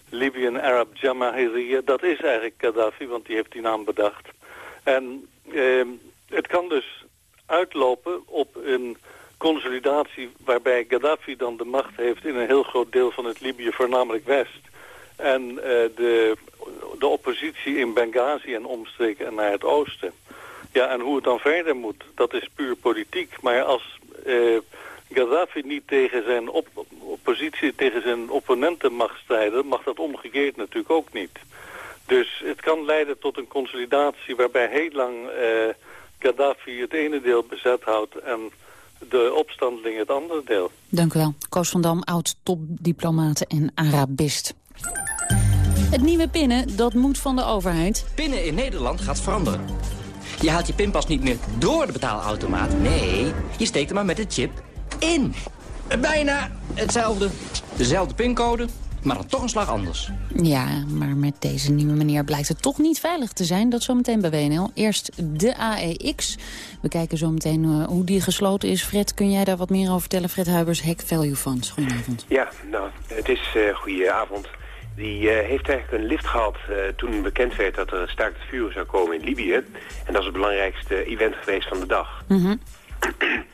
Libyan Arab Jamahiriya. Dat is eigenlijk Gaddafi, want die heeft die naam bedacht. En ehm, het kan dus uitlopen op een consolidatie waarbij Gaddafi dan de macht heeft in een heel groot deel van het Libië, voornamelijk West. En uh, de, de oppositie in Benghazi en omstreken en naar het oosten. Ja, en hoe het dan verder moet, dat is puur politiek. Maar als uh, Gaddafi niet tegen zijn op oppositie, tegen zijn opponenten mag strijden, mag dat omgekeerd natuurlijk ook niet. Dus het kan leiden tot een consolidatie waarbij heel lang uh, Gaddafi het ene deel bezet houdt en de opstandeling het andere deel. Dank u wel. Koos van Dam, oud-topdiplomaat en Arabist. Het nieuwe pinnen, dat moet van de overheid. Pinnen in Nederland gaat veranderen. Je haalt je pinpas niet meer door de betaalautomaat. Nee, je steekt hem maar met de chip in. Bijna hetzelfde. Dezelfde pincode, maar dan toch een slag anders. Ja, maar met deze nieuwe manier blijkt het toch niet veilig te zijn. Dat zometeen bij WNL. Eerst de AEX. We kijken zo meteen uh, hoe die gesloten is. Fred, kun jij daar wat meer over vertellen? Fred Huibers, Hack Value Funds. Goedenavond. Ja, nou, het is uh, goedenavond. Die uh, heeft eigenlijk een lift gehad uh, toen bekend werd dat er een staakt het vuur zou komen in Libië. En dat is het belangrijkste event geweest van de dag. Mm -hmm.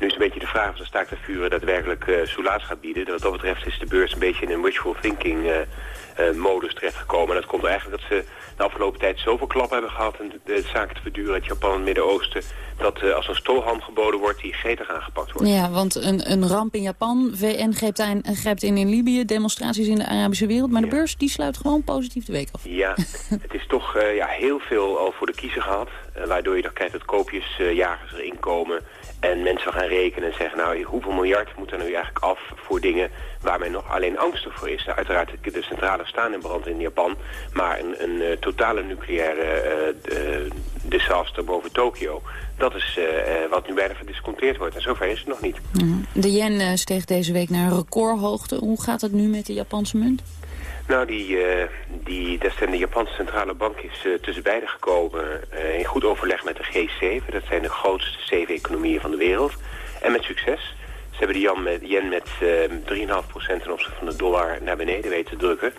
Nu is een beetje de vraag of de staakt het vuur daadwerkelijk uh, soelaas gaat bieden. Wat dat betreft is de beurs een beetje in een wishful thinking modus terechtgekomen. En dat komt eigenlijk dat ze de afgelopen tijd zoveel klappen hebben gehad... en de, de zaken te verduren uit Japan en het Midden-Oosten... dat uh, als een stolham geboden wordt, die gretig aangepakt wordt. Ja, want een, een ramp in Japan, VN grijpt, in, grijpt in in Libië... demonstraties in de Arabische wereld, maar de beurs die sluit gewoon positief de week af. Ja, het is toch ja, heel veel al voor de kiezer gehad... Waardoor je dan krijgt dat koopjesjagers erin komen... En mensen gaan rekenen en zeggen, nou, hoeveel miljard moet er nu eigenlijk af voor dingen waar men nog alleen angstig voor is. Nou, uiteraard, de centrales staan in brand in Japan, maar een, een uh, totale nucleaire uh, disaster boven Tokio, dat is wat nu bijna verdisconteerd wordt. En zover is het nog niet. De yen steeg deze week naar een recordhoogte. Hoe gaat het nu met de Japanse munt? Nou, die, uh, die, de Japanse centrale bank is uh, tussen beiden gekomen uh, in goed overleg met de G7. Dat zijn de grootste zeven economieën van de wereld. En met succes. Ze hebben de yen met, yen met 3,5% ten opzichte van de dollar naar beneden weten te drukken.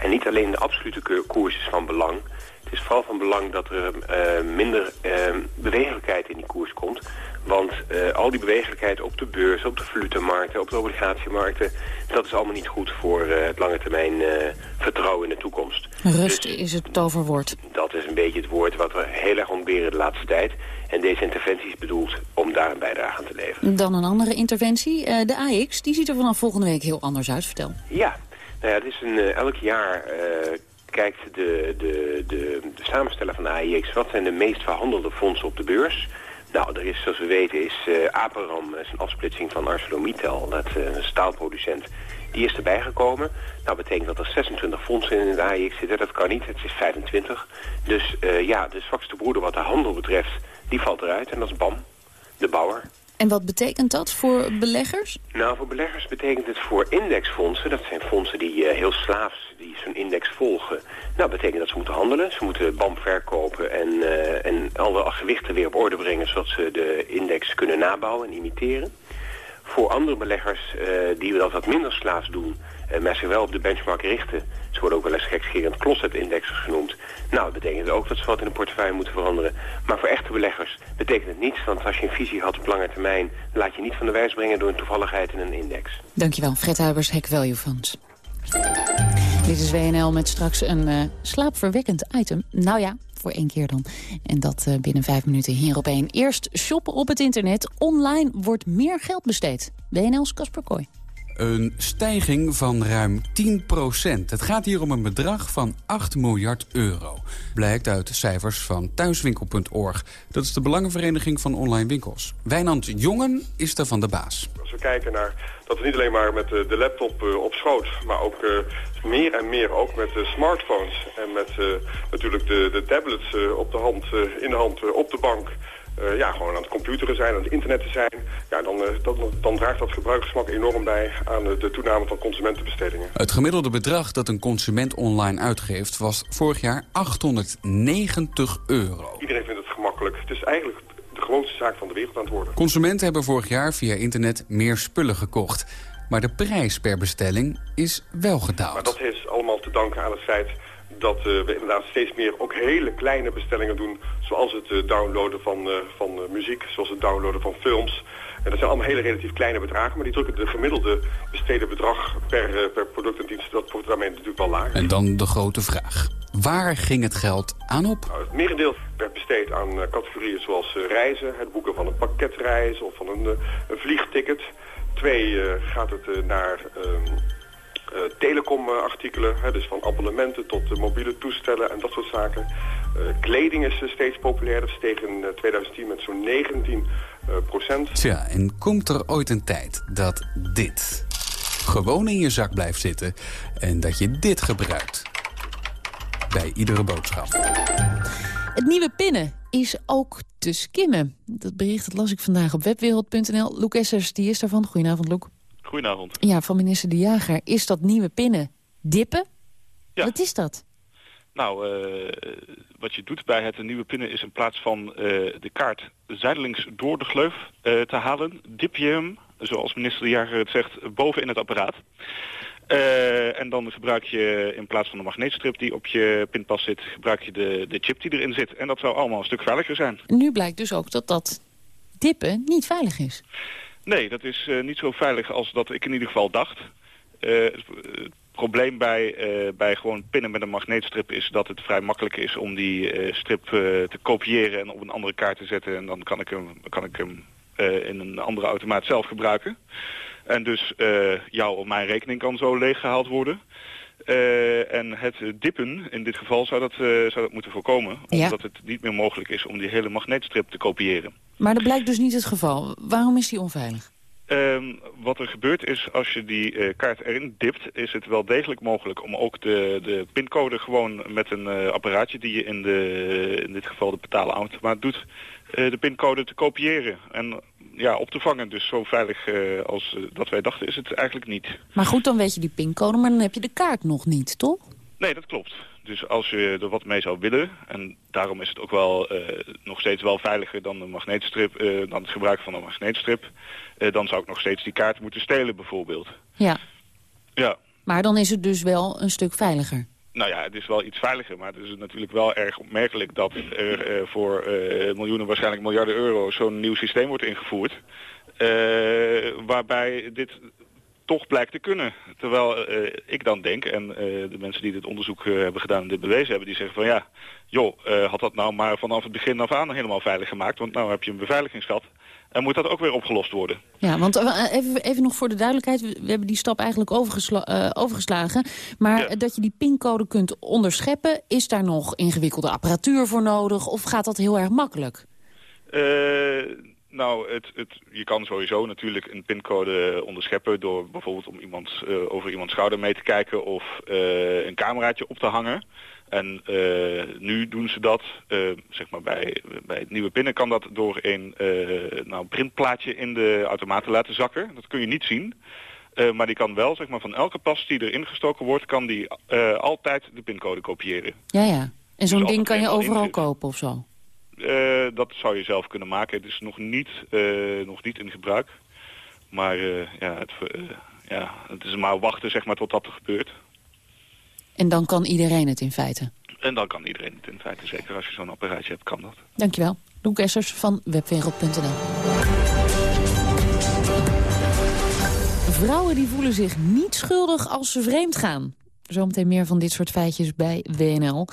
En niet alleen de absolute koers is van belang. Het is vooral van belang dat er minder bewegelijkheid in die koers komt. Want uh, al die bewegelijkheid op de beurs, op de valutamarkten, op de obligatiemarkten... dat is allemaal niet goed voor uh, het lange termijn uh, vertrouwen in de toekomst. Rust dus, is het toverwoord. Dat is een beetje het woord wat we heel erg ontberen de laatste tijd. En deze interventie is bedoeld om daar een bijdrage aan te leveren. Dan een andere interventie. de AX, die ziet er vanaf volgende week heel anders uit. Vertel. Ja, nou ja, het is een, elk jaar kijkt de, de, de, de samensteller van de AIX... wat zijn de meest verhandelde fondsen op de beurs... Nou, er is, zoals we weten, is uh, Aperam, is een afsplitsing van ArcelorMittal, dat uh, staalproducent. Die is erbij gekomen. Nou, betekent dat er 26 fondsen in het AIX zitten. Dat kan niet, het is 25. Dus uh, ja, de zwakste broeder wat de handel betreft, die valt eruit. En dat is BAM, de bouwer. En wat betekent dat voor beleggers? Nou, voor beleggers betekent het voor indexfondsen. Dat zijn fondsen die uh, heel slaafs die zo'n index volgen. Nou, betekent dat ze moeten handelen. Ze moeten BAM verkopen en, uh, en alle gewichten weer op orde brengen... zodat ze de index kunnen nabouwen en imiteren. Voor andere beleggers uh, die dat wat minder slaafs doen... Maar zich wel op de benchmark richten... ze worden ook wel eens gekscherend closet-indexers genoemd... nou, dat betekent ook dat ze wat in de portefeuille moeten veranderen. Maar voor echte beleggers betekent het niets... want als je een visie had op lange termijn... laat je niet van de wijs brengen door een toevalligheid in een index. Dankjewel, Fred Huibers, Hack Value Funds. Dit is WNL met straks een uh, slaapverwekkend item. Nou ja, voor één keer dan. En dat uh, binnen vijf minuten hier op één. Eerst shoppen op het internet. Online wordt meer geld besteed. WNL's Kasper Kooi. Een stijging van ruim 10% Het gaat hier om een bedrag van 8 miljard euro. Blijkt uit cijfers van thuiswinkel.org. Dat is de Belangenvereniging van Online Winkels. Wijnand Jongen is daar van de baas. Als we kijken naar dat we niet alleen maar met de laptop eh, op schoot... maar ook eh, meer en meer ook met de smartphones en met natuurlijk de, de tablets op de hand, in de hand op de bank uh, ja, gewoon aan het computeren zijn, aan het internet te zijn... Ja, dan, uh, dan, dan draagt dat gebruikersgemak enorm bij aan de toename van consumentenbestedingen. Het gemiddelde bedrag dat een consument online uitgeeft was vorig jaar 890 euro. Iedereen vindt het gemakkelijk. Het is eigenlijk de gewoonste zaak van de wereld aan het worden. Consumenten hebben vorig jaar via internet meer spullen gekocht. Maar de prijs per bestelling is wel gedaald. Maar dat heeft allemaal te danken aan het feit dat uh, we inderdaad steeds meer ook hele kleine bestellingen doen. Zoals het uh, downloaden van, uh, van muziek, zoals het downloaden van films. En dat zijn allemaal hele relatief kleine bedragen. Maar die drukken de gemiddelde besteden bedrag per, per product en dienst. Dat wordt daarmee natuurlijk wel lager. En dan de grote vraag. Waar ging het geld aan op? Nou, het merendeel werd besteed aan categorieën zoals reizen. Het boeken van een pakketreis of van een, een vliegticket. Twee gaat het naar ehm, uh, telecomartikelen, dus van abonnementen tot mobiele toestellen en dat soort zaken. Uh, kleding is steeds populairder, steeg in 2010 met zo'n 19 procent. Tja, en komt er ooit een tijd dat dit gewoon in je zak blijft zitten... en dat je dit gebruikt bij iedere boodschap? Het nieuwe pinnen is ook te skimmen. Dat bericht dat las ik vandaag op webwereld.nl. Loek Essers, die is daarvan. Goedenavond, Loek. Goedenavond. Ja, van minister De Jager. Is dat nieuwe pinnen dippen? Ja. Wat is dat? Nou, uh, wat je doet bij het nieuwe pinnen is in plaats van uh, de kaart zijdelings door de gleuf uh, te halen, dip je hem, zoals minister De Jager het zegt, boven in het apparaat. en dan gebruik je in plaats van de magneetstrip die op je pinpas zit, gebruik je de, de chip die erin zit. En dat zou allemaal een stuk veiliger zijn. Nu blijkt dus ook dat dat dippen niet veilig is. Nee, dat is uh, niet zo veilig als dat ik in ieder geval dacht. Uh, het probleem bij, uh, bij gewoon pinnen met een magneetstrip is dat het vrij makkelijk is om die strip te kopiëren en op een andere kaart te zetten. En dan kan ik hem, kan ik hem in een andere automaat zelf gebruiken. En dus jouw of mijn rekening kan zo leeggehaald worden. Uh, en het dippen, in dit geval, zou dat, uh, zou dat moeten voorkomen. Omdat het niet meer mogelijk is om die hele magneetstrip te kopiëren. Maar dat blijkt dus niet het geval. Waarom is die onveilig? Uh, wat er gebeurt is, als je die uh, kaart erin dipt, is het wel degelijk mogelijk om ook de, de pincode gewoon met een apparaatje die je in, de, in dit geval de betaalautomaat doet, de pincode te kopiëren en ja, op te vangen. Dus zo veilig als dat wij dachten is het eigenlijk niet. Maar goed, dan weet je die pincode, maar dan heb je de kaart nog niet, toch? Nee, dat klopt. Dus als je er wat mee zou willen, en daarom is het ook wel uh, nog steeds wel veiliger dan, de magneetstrip, uh, dan het gebruik van een magneetstrip, uh, dan zou ik nog steeds die kaart moeten stelen bijvoorbeeld. Ja. Ja. Maar dan is het dus wel een stuk veiliger. Nou ja, het is wel iets veiliger, maar het is natuurlijk wel erg opmerkelijk dat er voor miljoenen, waarschijnlijk miljarden euro zo'n nieuw systeem wordt ingevoerd. waarbij dit toch blijkt te kunnen. Terwijl ik dan denk, en de mensen die dit onderzoek hebben gedaan en dit bewezen hebben, die zeggen van ja, joh, had dat nou maar vanaf het begin af aan helemaal veilig gemaakt, want nou heb je een beveiligingsgat. En moet dat ook weer opgelost worden. Ja, want even, even nog voor de duidelijkheid, we hebben die stap eigenlijk overgesla overgeslagen. Maar ja. dat je die pincode kunt onderscheppen, is daar nog ingewikkelde apparatuur voor nodig? Of gaat dat heel erg makkelijk? Nou, het, het, je kan sowieso natuurlijk een pincode onderscheppen door bijvoorbeeld om iemand, uh, over iemands schouder mee te kijken of uh, een cameraatje op te hangen. En uh, nu doen ze dat, zeg maar bij, bij het nieuwe pinnen kan dat door een nou, printplaatje in de automaat te laten zakken. Dat kun je niet zien. maar die kan wel, zeg maar, van elke pas die erin gestoken wordt, kan die altijd de pincode kopiëren. Ja, ja. En zo'n dus ding kan je overal kopen of zo? Dat zou je zelf kunnen maken. Het is nog niet, nog niet in gebruik. Maar ja, het, ja, het is maar wachten zeg maar, tot dat er gebeurt. En dan kan iedereen het in feite? En dan kan iedereen het in feite. Zeker als je zo'n apparaatje hebt, kan dat. Dankjewel. Loek Essers van webwereld.nl. Vrouwen die voelen zich niet schuldig als ze vreemd gaan. Zometeen meer van dit soort feitjes bij WNL.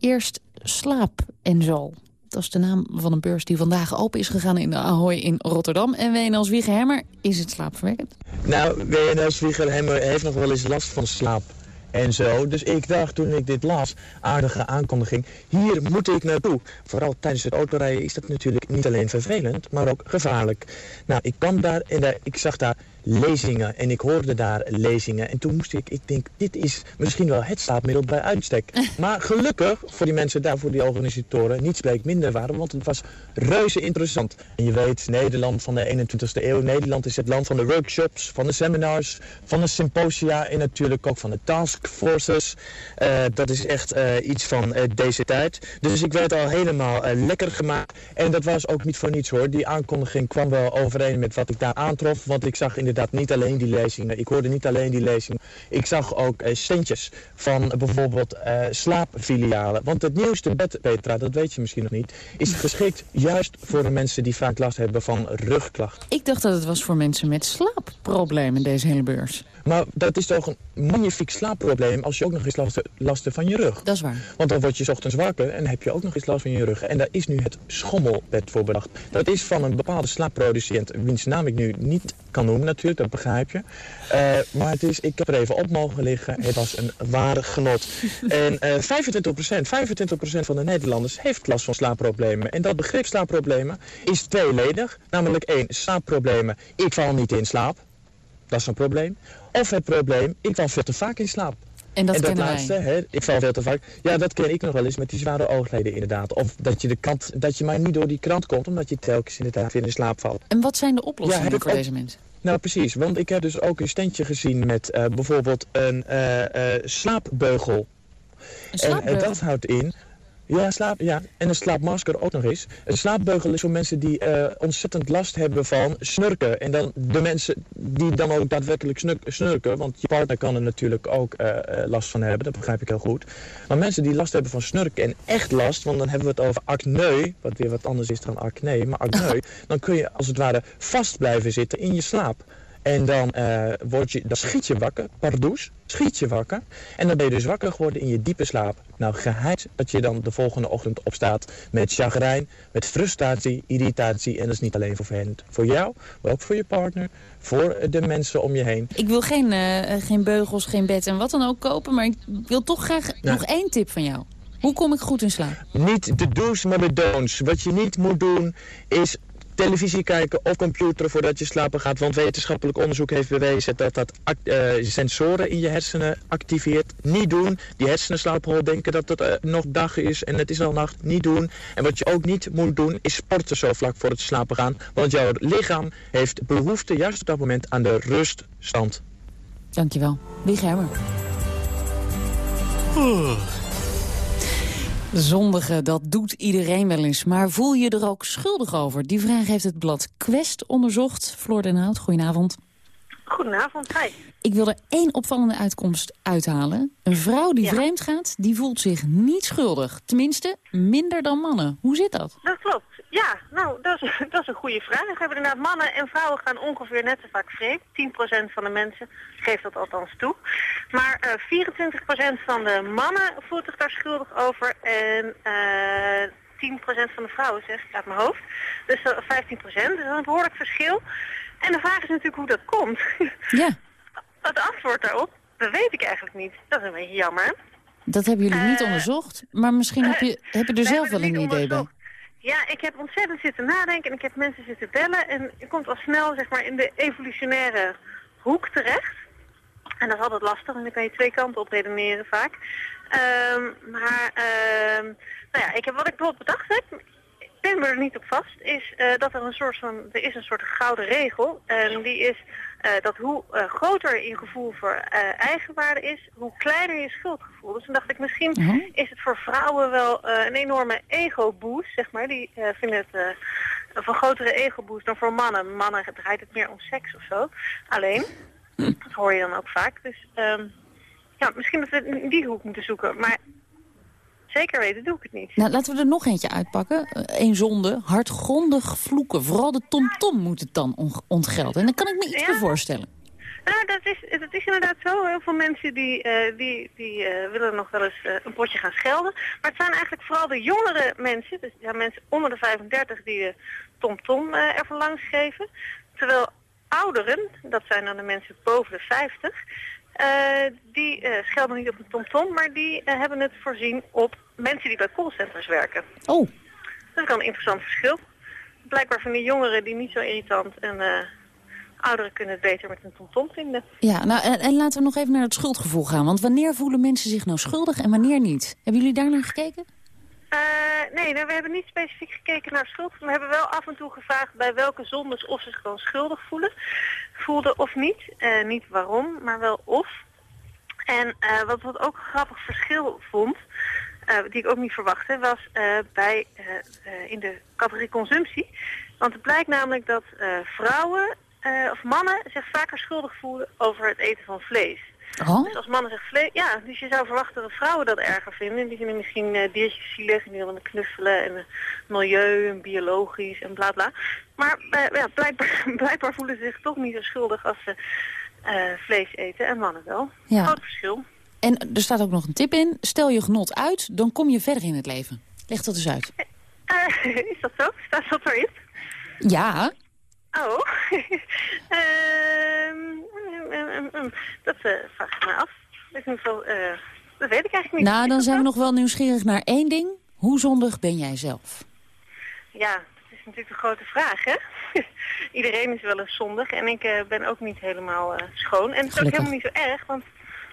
Eerst slaap en zo. Dat is de naam van een beurs die vandaag open is gegaan in de Ahoy in Rotterdam. En WNL's Wiegerhemmer, is het slaapverwekkend? Nou, WNL's Wiegerhemmer heeft nog wel eens last van slaap en zo. Dus ik dacht toen ik dit las, aardige aankondiging, hier moet ik naartoe. Vooral tijdens het autorijden is dat natuurlijk niet alleen vervelend, maar ook gevaarlijk. Nou, ik kwam daar en ik zag daar lezingen en ik hoorde daar lezingen. En toen moest ik, ik denk, dit is misschien wel het slaapmiddel bij uitstek. Maar gelukkig voor die mensen daar, voor die organisatoren, niets bleek minder waren, want het was reuze interessant. En je weet, Nederland van de 21ste eeuw, Nederland is het land van de workshops, van de seminars, van de symposia en natuurlijk ook van de taskforces. Uh, dat is echt uh, iets van uh, deze tijd. Dus ik werd al helemaal lekker gemaakt. En dat was ook niet voor niets hoor. Die aankondiging kwam wel overeen met wat ik daar aantrof, want ik zag in de inderdaad niet alleen die lezingen. Ik hoorde niet alleen die lezingen. Ik zag ook uh, centjes van bijvoorbeeld uh, slaapfilialen. Want het nieuwste bed, Petra, dat weet je misschien nog niet... is geschikt juist voor de mensen die vaak last hebben van rugklachten. Ik dacht dat het was voor mensen met slaapproblemen, deze hele beurs. Maar dat is toch een magnifiek slaapprobleem als je ook nog eens last, last hebt van je rug. Dat is waar. Want dan word je 's ochtends wakker en heb je ook nog eens last van je rug. En daar is nu het schommelbed voor bedacht. Dat is van een bepaalde slaapproducent, wiens naam ik nu niet kan noemen natuurlijk, dat begrijp je. Uh, maar het is, ik heb er even op mogen liggen. Het was een ware genot. En uh, 25%, 25% van de Nederlanders heeft last van slaapproblemen. En dat begrip slaapproblemen is tweeledig. Namelijk één, slaapproblemen, ik val niet in slaap. Dat is een probleem. Of het probleem, ik val veel te vaak in slaap. En dat, en dat laatste, hè, ik val veel te vaak. Ja, dat ken ik nog wel eens met die zware oogleden inderdaad. Of dat je, de kant, dat je maar niet door die krant komt, omdat je telkens inderdaad weer in slaap valt. En wat zijn de oplossingen heb ik voor ook- deze mensen? Nou, precies. Want ik heb dus ook een standje gezien met eh, bijvoorbeeld een eh, eh, slaapbeugel. Een En slaapbeugel? eh, dat houdt in... Ja, slaap, ja, en een slaapmasker ook nog eens. Een slaapbeugel is voor mensen die eh, ontzettend last hebben van snurken. En dan de mensen die dan ook daadwerkelijk snurken, want je partner kan er natuurlijk ook eh, eh, last van hebben, dat begrijp ik heel goed. Maar mensen die last hebben van snurken en echt last, want dan hebben we het over acne, wat weer wat anders is dan acne, maar acne, dan kun je als het ware vast blijven zitten in je slaap. En dan, eh, word je, dan schiet je wakker, pardoes, schiet je wakker. En dan ben je dus wakker geworden in je diepe slaap. Nou, geheid dat je dan de volgende ochtend opstaat met chagrijn, met frustratie, irritatie. En dat is niet alleen vervelend voor jou, maar ook voor je partner, voor de mensen om je heen. Ik wil geen, eh, geen beugels, geen bed en wat dan ook kopen, maar ik wil toch graag nog één tip van jou. Hoe kom ik goed in slaap? Niet de do's, maar de don'ts. Wat je niet moet doen is televisie kijken of computeren voordat je slapen gaat. Want wetenschappelijk onderzoek heeft bewezen dat dat eh, sensoren in je hersenen activeert. Niet doen. Die hersenen slapen al denken dat het eh, nog dag is en het is al nacht. Niet doen. En wat je ook niet moet doen is sporten zo vlak voor het slapen gaan. Want jouw lichaam heeft behoefte juist op dat moment aan de ruststand. Dankjewel. Wie Germer. Zondigen, dat doet iedereen wel eens. Maar voel je er ook schuldig over? Die vraag heeft het blad Quest onderzocht. Floor den Hout, goedenavond. Goedenavond, hi. Ik wil er één opvallende uitkomst uithalen. Een vrouw die Ja. vreemd gaat, die voelt zich niet schuldig. Tenminste, minder dan mannen. Hoe zit dat? Dat klopt. Ja, nou, dat is, dat is een goede vraag. We hebben inderdaad mannen en vrouwen gaan ongeveer net zo vaak vreemd. 10% van de mensen geeft dat althans toe. Maar eh 24% van de mannen voelt zich daar schuldig over. En eh 10% van de vrouwen, zeg ik uit mijn hoofd. Dus eh, 15%. Dus dat is een behoorlijk verschil. En de vraag is natuurlijk hoe dat komt. Ja. Het antwoord daarop, dat weet ik eigenlijk niet. Dat is een beetje jammer? Dat hebben jullie niet Eh, onderzocht, maar misschien heb je, heb je er zelf wel een idee bij. Ja, ik heb ontzettend zitten nadenken en ik heb mensen zitten bellen. En je komt al snel zeg maar, in de evolutionaire hoek terecht. En dat is altijd lastig, want dan kan je twee kanten op redeneren vaak. Ehm, maar ehm, nou ja, ik heb, wat ik bijvoorbeeld bedacht heb, ik ben er niet op vast, is eh, dat er een soort van, er is een soort gouden regel. En die is eh, dat hoe eh, groter je gevoel voor eh, eigenwaarde is, hoe kleiner je schuldgevoel. Dus toen dacht ik, misschien Mhm. is het voor vrouwen wel een enorme ego-boost, zeg maar. Die vinden het een veel grotere ego-boost dan voor mannen. Mannen draait het meer om seks of zo. Alleen, dat hoor je dan ook vaak. Dus ehm, ja, misschien dat we in die hoek moeten zoeken. Maar zeker weten doe ik het niet. Nou, laten we er nog eentje uitpakken. Eén zonde, hardgrondig vloeken. Vooral de tomtom moet het dan on- ontgelden. En dan kan ik me iets voorstellen. Nou, dat is, dat is inderdaad zo. Heel veel mensen die, uh, die, die uh, willen nog wel eens uh, een potje gaan schelden. Maar het zijn eigenlijk vooral de jongere mensen, dus ja, mensen onder de 35 die de TomTom -tom, ervoor langs geven. Terwijl ouderen, dat zijn dan de mensen boven de 50, die schelden niet op een TomTom, -tom, maar die hebben het voorzien op mensen die bij callcenters werken. Oh. Dat is wel een interessant verschil. Blijkbaar van die jongeren die niet zo irritant en ouderen kunnen het beter met een tomtom vinden. Ja, nou, en, en, laten we nog even naar het schuldgevoel gaan. Want wanneer voelen mensen zich nou schuldig en wanneer niet? Hebben jullie daar naar gekeken? Uh, nee, nou, we hebben niet specifiek gekeken naar schuld. We hebben wel af en toe gevraagd bij welke zondes of ze zich gewoon schuldig voelen. Voelden of niet. Uh, niet waarom, maar wel of. En uh, wat, wat ook een grappig verschil vond, die ik ook niet verwachtte, was bij, in de categorie consumptie. Want het blijkt namelijk dat vrouwen of mannen zich vaker schuldig voelen over het eten van vlees. Oh? Dus als mannen zeggen vlees, ja, dus je zou verwachten dat vrouwen dat erger vinden. Die vinden misschien uh, diertjes zielig en die willen knuffelen en uh, milieu en biologisch en bla bla. Maar ja, blijkbaar, blijkbaar voelen ze zich toch niet zo schuldig als ze vlees eten en mannen wel. Ja. Groot verschil. En er staat ook nog een tip in. Stel je genot uit, dan kom je verder in het leven. Leg dat eens uit. is dat zo? Staat dat erin? Ja. Oh, um, um, um, dat uh, vraag ik me af. Dat, geval, uh, dat weet ik eigenlijk niet. Nou, dan zijn we nog wel nieuwsgierig naar één ding. Hoe zondig ben jij zelf? Ja, dat is natuurlijk een grote vraag, hè? Iedereen is wel eens zondig en ik uh, ben ook niet helemaal schoon. En het is ook helemaal niet zo erg, want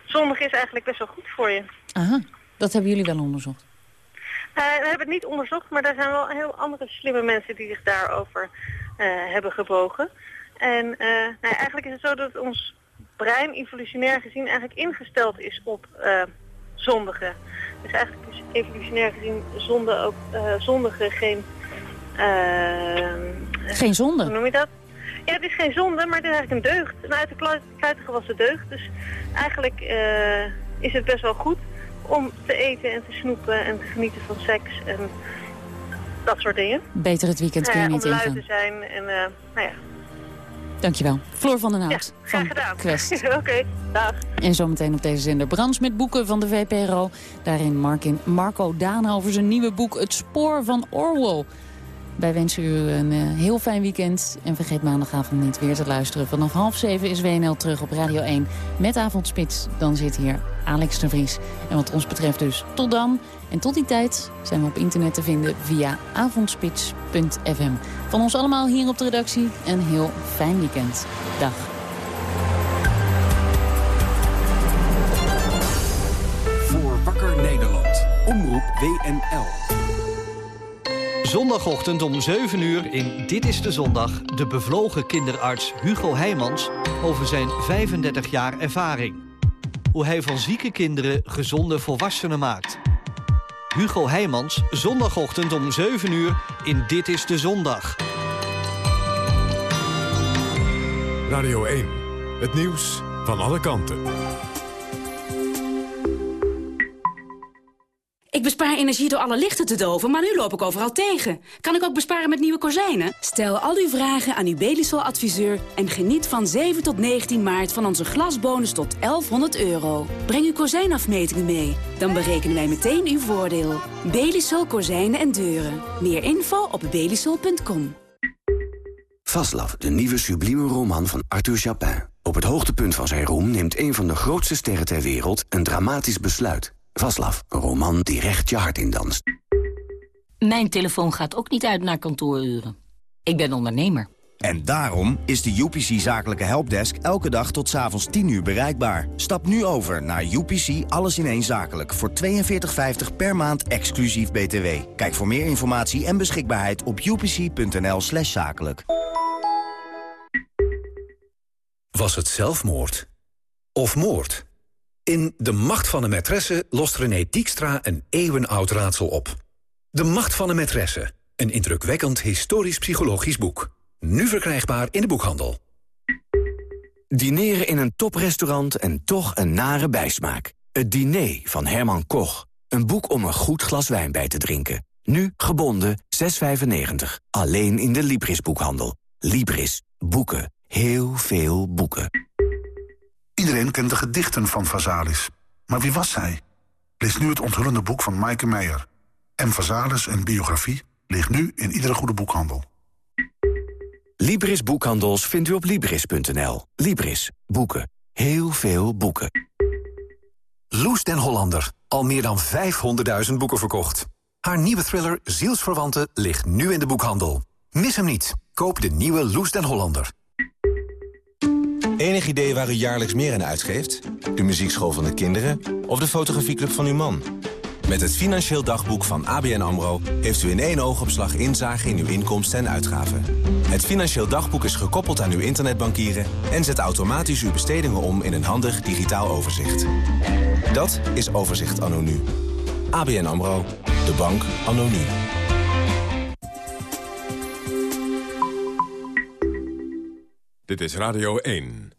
zondig is eigenlijk best wel goed voor je. Aha, dat hebben jullie wel onderzocht? we hebben het niet onderzocht, maar er zijn wel heel andere slimme mensen die zich daarover hebben gebogen. En uh, nou, eigenlijk is het zo dat ons brein evolutionair gezien eigenlijk ingesteld is op uh, zondigen. Dus eigenlijk is evolutionair gezien zonde ook, zondigen geen... geen zonde? Hoe noem je dat? Ja, het is geen zonde, maar het is eigenlijk een deugd. Een uit de kluiten gewassen deugd. Dus eigenlijk is het best wel goed om te eten en te snoepen en te genieten van seks en dat soort dingen. Beter het weekend kun je uh, niet ingaan. Om lui te zijn en uh, nou ja. Dankjewel. Floor van den Hout ja, van gedaan. Quest. Oké, okay, dag. En zometeen op deze zender Brands met boeken van de VPRO. Daarin Markin Marco Daan over zijn nieuwe boek Het Spoor van Orwell. Wij wensen u een uh, heel fijn weekend. En vergeet maandagavond niet weer te luisteren. Vanaf half zeven is WNL terug op Radio 1 met Avondspits. Dan zit hier Alex de Vries. En wat ons betreft dus tot dan. En tot die tijd zijn we op internet te vinden via avondspits.fm. Van ons allemaal hier op de redactie een heel fijn weekend. Dag. Voor Wakker Nederland. Omroep WNL. Zondagochtend om 7 uur in Dit is de Zondag... de bevlogen kinderarts Hugo Heijmans over zijn 35 jaar ervaring. Hoe hij van zieke kinderen gezonde volwassenen maakt. Hugo Heijmans, zondagochtend om 7 uur in Dit is de Zondag. Radio 1, het nieuws van alle kanten. Ik bespaar energie door alle lichten te doven, maar nu loop ik overal tegen. Kan ik ook besparen met nieuwe kozijnen? Stel al uw vragen aan uw Belisol-adviseur... en geniet van 7 tot 19 maart van onze glasbonus tot 1100 euro. Breng uw kozijnafmetingen mee. Dan berekenen wij meteen uw voordeel. Belisol Kozijnen en Deuren. Meer info op belisol.com. Vaslav, de nieuwe sublieme roman van Arthur Chapin. Op het hoogtepunt van zijn roem neemt een van de grootste sterren ter wereld... een dramatisch besluit... Vaslav, een roman die recht je hart in danst. Mijn telefoon gaat ook niet uit naar kantooruren. Ik ben ondernemer. En daarom is de UPC Zakelijke Helpdesk elke dag tot s'avonds 10 uur bereikbaar. Stap nu over naar UPC Alles in één Zakelijk voor 42,50 per maand exclusief BTW. Kijk voor meer informatie en beschikbaarheid op upc.nl slash zakelijk. Was het zelfmoord? Of moord? In De Macht van de Maîtresse lost René Diekstra een eeuwenoud raadsel op. De Macht van de Maîtresse. Een indrukwekkend historisch-psychologisch boek. Nu verkrijgbaar in de boekhandel. Dineren in een toprestaurant en toch een nare bijsmaak. Het diner van Herman Koch. Een boek om een goed glas wijn bij te drinken. Nu gebonden 6,95. Alleen in de Libris boekhandel. Libris. Boeken. Heel veel boeken. Iedereen kent de gedichten van Vazalis. Maar wie was zij? Lees nu het onthullende boek van Maaike Meijer. M. Vazalis, een biografie, ligt nu in iedere goede boekhandel. Libris Boekhandels vindt u op Libris.nl. Libris. Boeken. Heel veel boeken. Loes den Hollander. Al meer dan 500.000 boeken verkocht. Haar nieuwe thriller Zielsverwanten ligt nu in de boekhandel. Mis hem niet. Koop de nieuwe Loes den Hollander. Enig idee waar u jaarlijks meer aan uitgeeft? De muziekschool van de kinderen of de fotografieclub van uw man? Met het Financieel Dagboek van ABN AMRO... heeft u in één oogopslag inzage in uw inkomsten en uitgaven. Het Financieel Dagboek is gekoppeld aan uw internetbankieren... en zet automatisch uw bestedingen om in een handig digitaal overzicht. Dat is Overzicht Anno Nu. ABN AMRO. De bank Anno Dit is Radio 1.